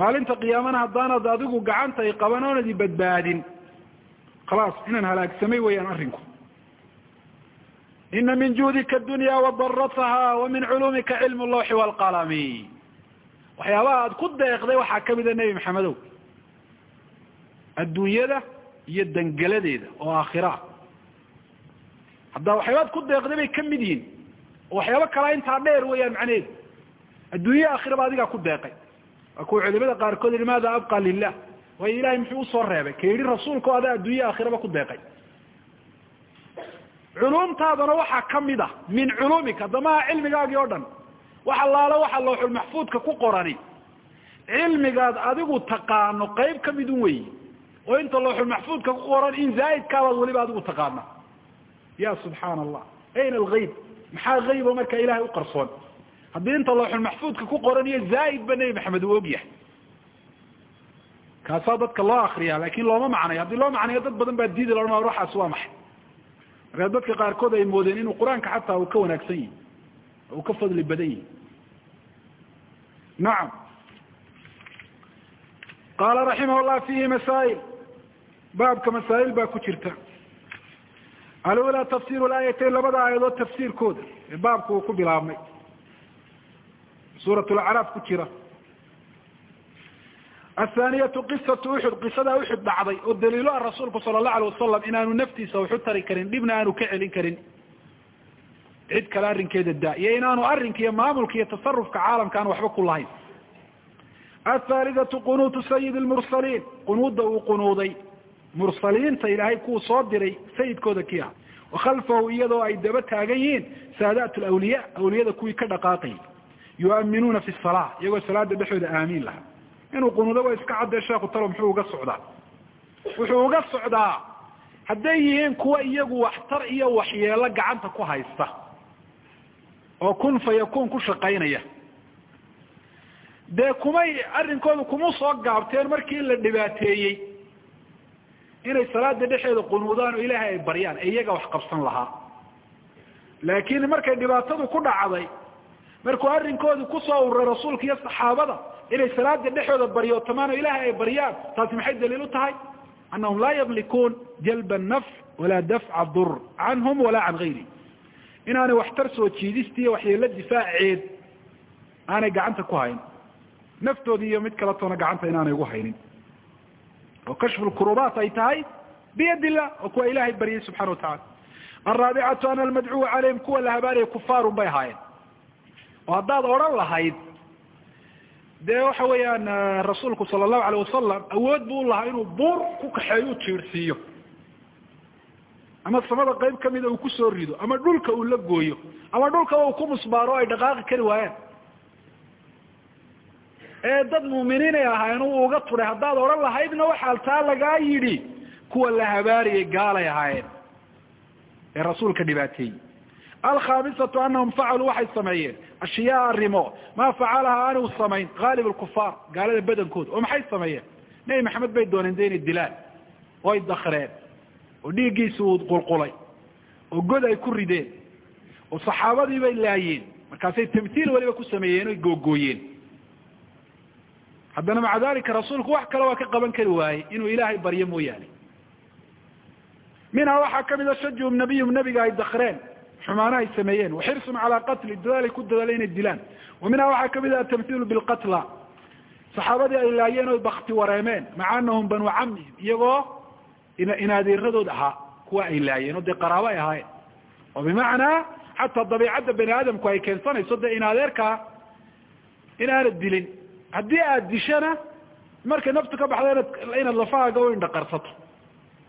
maalinta qiyaamana haddaanad adigu gacanta i qaban oonad i badbaadin. Khalaas inaan halaagsamay weeyaan arrinku. Ina min juudika adunya wadarataha wa min culumika cilmu lawxi waalqalami waxyaabaha aad ku deeqday waxaa kamida nebi maxamedow. Adduunyada iyo dangeladeeda oo aakhira haddaa waxyaabaad ku deeqday bay ka mid yihiin. Oo waxyaaba kalaa intaa dheer weeyaan macnaheedu. Adduunya aakhiraba adigaa ku deeqay. Waa kuwa culimada qaarkood yihi maada abqa lilah waayo ilahay muxuu u soo reebay. Ka yidhi rasuulka o adaa adduunya aakhiraba ku deeqay. Culumtaadana waxaa ka mid a min culumika damaha cilmigaagii o dhan. Wax allaala waxa looxulmaxfuudka ku qorani. Cilmigaad adigu taqaano qayb kamidun weyi oo inta looxulmaxfuudka ku qoran in zaaidkaabaad weliba adigu taqaana ya subxaan allah ayna algayb maxaa haybo marka ilahay u qarsoon? Haddii inta looxulmaxfuudka ku qoran iyo zaaidba nebi maxamed uu ogyahay kaasaa dadka loo akriya laakiin looma macnayo. Haddii loo macnayo dad badan baa diidi laohan waxaas waa maxay? Markaa dadka qaarkood ay moodeen inuu qur'aanka xataa uu ka wanaagsan yihi uu ka fadli badan yihi nacam qaala raximah llah fihi masaa'il. Baabka masaa'il baa ku jirta alula tafsir laayatayn labada aayadood tafsiirkooda ee baabku uu ku bilaabmay. Suurat lacraaf ku jira. Athaniyatu qisatu uxud qisada uxud dhacday oo daliilo ah rasuulku sala allahu alay wasalam inaanu naftiisa waxu tari karin dhibna aanu ka celin karin. Cid kale arrinkeeda daa iyo inaanu arrinka iyo maamulka iyo tasarufka caalamka aan waxba ku lahayn. Athalithatu qunuutu sayidi lmursaliin qunuudda uu qunuuday mursaliinta ilaahay kuwu soo diray sayidkooda kii ah wakhalfahu iyadoo ay daba taagan yihiin saadaat lawliya awliyada kuwii ka dhaqaaqayay yuaminuuna fi salaa iyagoo salaada dhexooda aamiin lahaa. Inuu qunuudo waa iska caddee sheekhu talo muxuu uga socdaa? Wuxuu uga socdaa hadday yihiin kuwa iyagu waxtar iyo waxyeelo gacanta ku haysta oo kun fa yakun ku shaqaynaya. Dee kumay arrinkoodu kuma soo gaabteen markii la dhibaateeyey inay salaada dhexeeda qunuudaan oo ilaahay ay baryaan iyaga wax qabsan lahaa. Laakiin markay dhibaatadu ku dhacday markuu arrinkoodu ku soo ururay rasuulka iyo saxaabada inay salaada dhexooda baryootamaan oo ilaahay ay baryaan taasi maxay daliil u tahay? Anahum laa yamlikuun jalba nafc walaa dafca dur canhum walaa can gayri. Inaanay waxtar soo jiidista iyo waxyeelo difaaceed aanay gacanta ku hayn. Naftoodi iyo mid kala toona gacanta inaanay ugu haynin oo kashfu lkurubaat ay tahay biyad illah oo kuwa ilaahay baryay subxana watacala alraabicatu ana almadcuwa calayhim kuwa la habaaraya kufaarun bay ahaayeen. Oo haddaad odhan lahayd. Dee waxa weeyaan rasuulku sala allahu alayh wasalam awood buu lahaa inuu buur ku kaxeeyo u jiirsiiyo ama samada qayb kamida uu ku soo rido ama dhulka uu la gooyo ama dhulkaba uu ku musbaaro ay dhaqaaqi kari waayaan ee dad muuminiinay ahaayeen uu uga turay haddaad odhan lahaydna waxaa taa lagaa yidhi kuwa la habaariyay gaalay ahaayeen. Ee rasuulka dhibaateeyey alkhaamisatu anahum facaluu waxay sameeyeen. Ashiyaa arrimo. Maa facalaha aanu samayn. Haalib lkufaar gaalada badankooda oo maxay sameeyeen? Nebi maxamed bay dooneen de inay dilaan oo ay dakreen oo dhiiggiisi uu qulqulay. Oo god ay ku rideen. Oo saxaabadii bay laayeen. Markaasay tamthiil weliba ku sameeyeen oy googooyeen haddana maca dalika rasuulku wax kale waa ka qaban kari waayey inuu ilaahay baryo mooyaane. minhaa waxaa ka mid a shajum nabiyum nabiga ay dakreen xumaana ay sameeyeen waxirsun calaa qatli dadaalay ku dadaaleen inay dilaan. Wa minhaa waxaa ka mid a atamthiilu bilqatla saxaabadii ay laayeen oy bakti wareemeen maca anahum banu camihim iyagoo inaadiiradood ahaa kuwa ay laayeen oo dee qaraabo ay ahaayeen. Oo bimacnaa xataa dabiicadda bani aadamku ay keensanayso dee inadeerkaa inaanad dilin haddii aad dishana markay naftu ka baxda inaad lafahaaga u indhaqarsato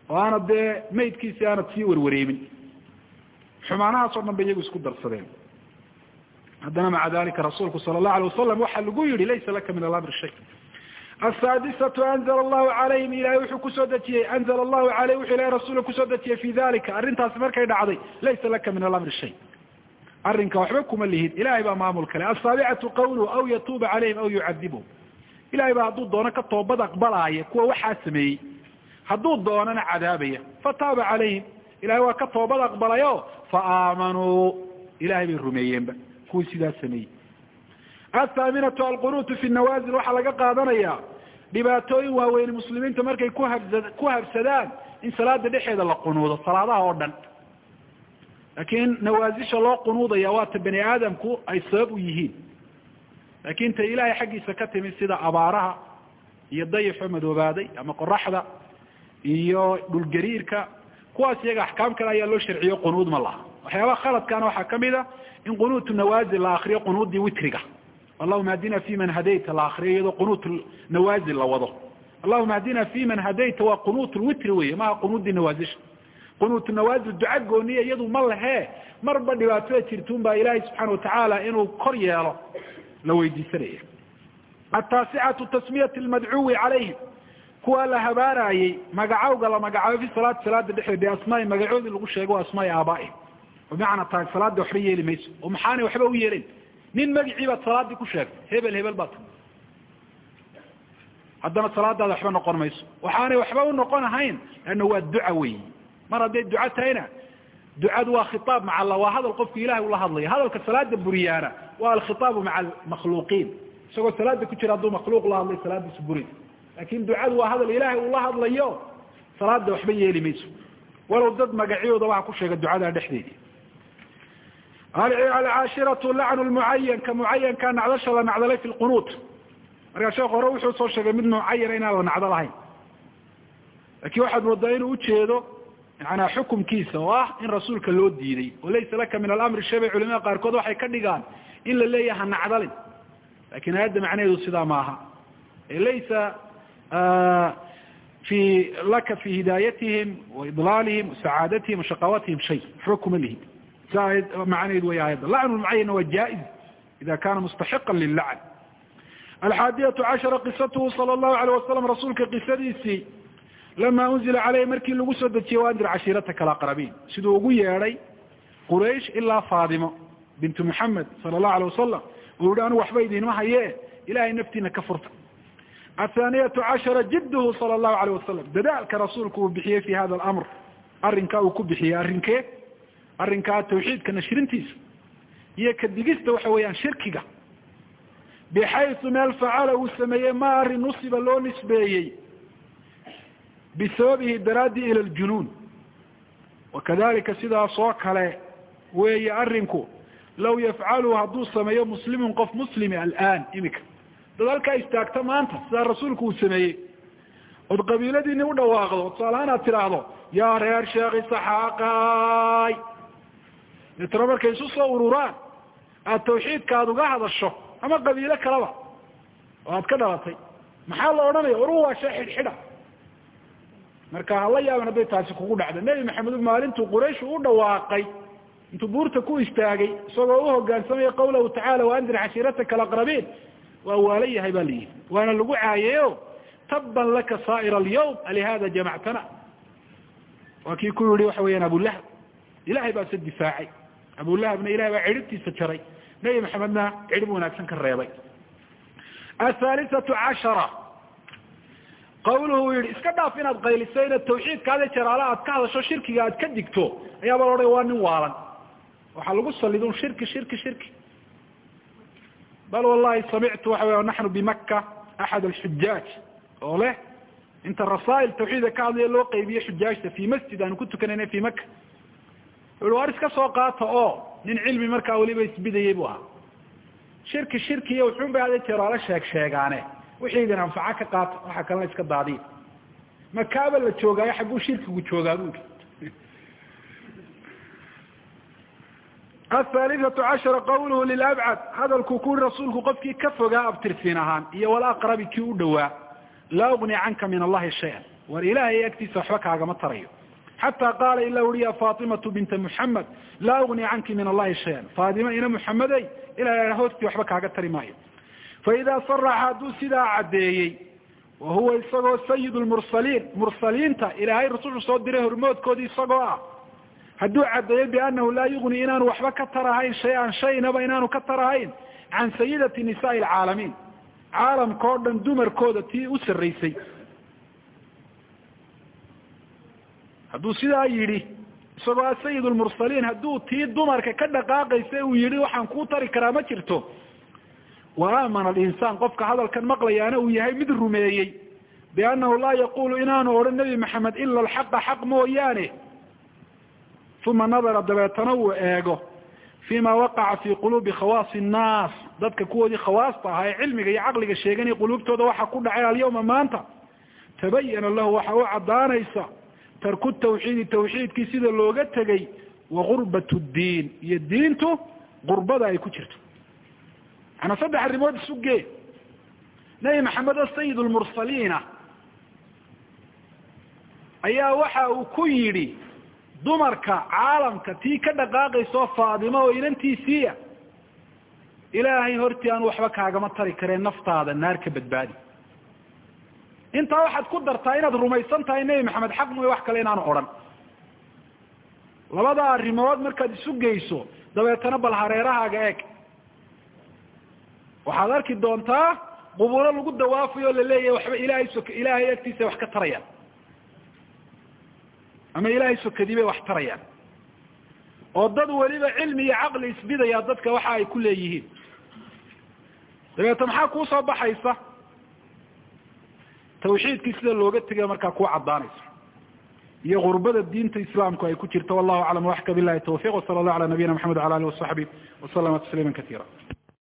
oo aanad dee maydkiisi aanad sii warwareemin. Xumaanahaas oo dhan ba iyagu isku darsadeen. Haddana maca dalika rasuulku sala allahu alay wasalam waxaa lagu yihi laysa laka min alamri shay. Asaadisatu anzla allahu calayhim ilahay wuxuu ku soo dejiyey. Anzla allahu aleyh wuxuu ilahay rasuula ku soo dejiyey fi dalika arrintaasi markay dhacday laysa laka min alamri shay arrinka waxba kuma lihid. Ilahay baa maamul kale. Asaabicatu qawluhu aw yatuuba calayhim aw yucadibhum ilahay baa hadduu doono ka toobad aqbalaaya kuwa waxaa sameeyey. Hadduu doonana cadaabaya. Fataaba calayhim. Ilahay waa ka toobad aqbalayo. Fa aamanuu ilahay bay rumeeyeenba. Kuwii sidaas sameeyey. Athaaminatu alqunuutu fi nawaazil. Waxaa laga qaadanaya dhibaatooyin waaweyn muslimiinta markay kuhabsa ku habsadaan in salaada dhexeeda la qunuudo. Salaadaha oo dhan laakiin nawaasisha loo qunuudaya waa ta bani aadamku ay sabab u yihiin. Laakin ta ilaahay xaggiisa ka timid sida abaaraha iyo dayixo madoobaaday ama qoraxda iyo dhulgariirka kuwaas iyaga axkaam kale ayaa loo sharciyo qunuud ma laha. Waxyaabaha khaladkaana waxaa ka mid a in qunuutu nawaazil la akriyo qunuudii witriga. Allahuma hadina fi man hadayta la akriyo iyadoo qunuut nawaazil la wado. Allahuma hadina fi man hadayta waa qunuut lwitri wey maha qunuudii nawaazisha qunuutu nawaazil duca gooniya iyadu ma lehe marba dhibaatada jirtuun baa ilaahay subxaana watacaala inuu kor yeelo. La weydiisanaya. Ataasicatu tasmiyati lmadcuwi calayhim kuwa la habaarayey magacawga la magacaabo fi salaati salaada dhexdeed biasmaai magacoodii lagu sheego asmaai aabaaihim bimacnaa tahay salaada waxba yeeli mayso. Oo maxaanay waxba u yeelen nin magicii baad salaadii ku sheegtay. Hebel hebel baad haddana salaadaada waxba noqon mayso. Waxaanay waxba u noqon ahayn leanna waa duca weyi mar hadday duco tahayna ducadu waa khitaab maca alla waa hadal qofku ilahay ula hadlaya. Hadalka salaada buriyaana waa alkhitaabu maca almakhluuqiin. Isagoo salaada ku jira hadduu makhluuq la hadlay salaadiisu buri laakiin ducadu waa hadal ilaahay ula hadlayo salaada waxba yeeli mayso. Walow dad magacyooda waxa ku sheega ducada dhexdeedii alcaashiratu lacnu lmucayan ka mucayanka nacdasha la nacdalay fi lqunuut markaa sheekh hore wuxuu soo sheegay mid mucayana inaan la nacdo lahayn laakiin waxaad moodaa inuu ujeedo manaa xukumkiisa oo ah in rasuulka loo diiday oo laysa laka min alamri shay bay qaarkood waxay ka dhigaan in la leeyaha ha nacdalin. Lakin aayadda macnaheedu sidaa maaha laysa fi laka fi hidaayatihim waidlaalihim wasacaadatihim washaqaawatihim shay waxba kuma lihid sa macnaheed way aayadda lacnu lmucayana waa jaa-iz ida kana mustaxiqa lilacn alxaadiyatu cashara qisatuhu sala allahu alayh wasalam rasuulka qisadiisii lama unzila caleyhi markii lagu soo dejiyey waandir cashiirataka alaqrabiin siduu ugu yeedhay quraysh ilaa faadimo bintu muxamed sala allahu alay wasalam uu yihi anigu waxba idinma haye ilahay naftiina ka furta athaaniyatu cashara jidduhu sala allahu alayh wasalam dadaalka rasuulku uu bixiyey fi hada alamr arrinkaa uu ku bixiyey arrinkee arrinkaa tawxiidka nashrintiisa iyo ka digista waxa weeyaan shirkiga bixaysu meel facala uu sameeyey ma arrin nusiba loo nisbeeyey bisababihi daraaddi ila ljunuun wakadalika sidaas oo kale weeye arrinku law yafcalu hadduu sameeyo muslimun qof muslimi alaan imika dad halkaa istaagta maanta sidaa rasuulku uu sameeyey ood qabiiladiini u dhawaaqdo tusaalahaan aad tidhaahdo yaa reer sheekh isaxaaqay deetana markay isu soo ururaan aada tawxiidka aada uga hadasho ama qabiilo kaleba oo aad ka dhalatay maxaa la odhanaya oru waa shee xidhxidha marka hala yaaban hadday taasi kugu dhacda nebi maxamed maalintuu quraysh u dhawaaqay intuu buurta ku istaagay isagoo u hogaansamaya qawlahu tacala waandir cashiirataka alaqrabiin waa waala yahay ba layihi waana lagu caayeyo taban laka saa'ir alyawm alihada jamactana. Waa kii ku yihi waxa weyaan abulahab ilahay baa se difaacay. Abulahabna ilahay baa cidhibtiisa jaray. Nebi maxamedna cidhib wanaagsan ka reebay. Athalisatu cashara qawluhu uu yihi iska dhaaf inaad qayliso inaad tawxiidkaada jaraala aad ka hadasho shirkiga aad ka digto. Ayaaba la odhaya waa nin waalan. Waxaa lagu salid un shirki shirki shirki. Bal wallahi samictu waxa wey naxnu bimaka axad alxujaaj oo leh inta rasaa'il tawxiidka ka hadlaya loo qaybiye xujaajta fi masjid aanu ku tukanayna fi maka ui war iska soo qaata oo nin cilmi markaa weliba isbidayay bu ahaa. Shirki shirki iyo wuxuun bay hada jeeraalo sheeg sheegaane wixii idin anfaca ka qaata waxa kalena iska daadiya makaaba la joogaayo xagguu shirkigu joogaa bu i athaalithatu cashara qawluhu lilabcad. Hadalkuu ku yiri rasuulku qofkii ka fogaa abtirsiin ahaan iyo walaqrabi kii u dhowaa laa ugni canka min allahi shay-an. War ilaahay agtiisa waxba kaagama tarayo. Xata qaala ila uri ya fatimatu binta muxamed laa ugni canki min allahi shay-an. Faatima ina muxamedey ilah hoostii waxba kaaga tari maayo faida saraxa hadduu sidaa caddeeyey wa huwa isagoo sayid lmursaliin mursaliinta ilaahay rusushu soo diray hormoodkoodii isagoo ah hadduu caddeeyey bianahu laa yugni inaanu waxba ka tarahayn shay-an shaynaba inaanu ka tarahayn can sayidati nisaai alcaalamiin caalamka oo dhan dumarkooda tii u sarraysay hadduu sidaa yidhi isagoo a sayid lmursaliin hadduu tii dumarka ka dhaqaaqaysa uu yidhi waxaan kuu tari karaa ma jirto wa aamana alinsaan qofka hadalkan maqlayaana uu yahay mid rumeeyey. Biannahu laa yaqulu inaanu odhan nebi maxamed ila alxaqa xaq mooyaane. Uma nadara dabeetana uu eego. Fima waqaca fi quluubi khawaasi nnaas dadka kuwoodii khawaasta ahaa ee cilmiga iyo caqliga sheeganaya quluubtooda waxa ku dhacay alyawma maanta. Tabayana lahu waxa u caddaanaysa. Tarku tawxiidi tawxiidkii sida looga tegay wa gurbat ddiin iyo diintu gurbada ay ku jirto maanaa saddex arrimood isugee nebi maxamed oo sayid lmursaliina ayaa waxa uu ku yidhi dumarka caalamka tii ka dhaqaaqaysoo faadimo oo inantiisiiya ilaahay hortii aan waxba kaagama tari kareen naftaada naar ka badbaadi. Intaa waxaad ku dartaa inaad rumaysan tahay nebi maxamed xaq mooy wax kale inaanu odhan. Labada arrimood markaad isu geyso dabeetana bal hareerahaaga eeg waxaad arki doontaa qubuuro lagu dawaafayo o la leeyahay waxba ilaahay sok ilaahay agtiisa wax ka tarayaan. Ama ilaahay sokadii bay wax tarayaan. Oo dad weliba cilmi iyo caqli isbidaya dadka waxa ay ku leeyihiin. Dabeeta maxaa kuu soo baxaysa? Tawxiidkii sida looga tegay markaa kuu caddaanaysa. Iyo gurbada diinta islaamku ay ku jirto wallahu aclam waxka bilahi tawfiq wsala allah ala nabiyina maxamed wala alih wasaxbi waslama tasliima katiira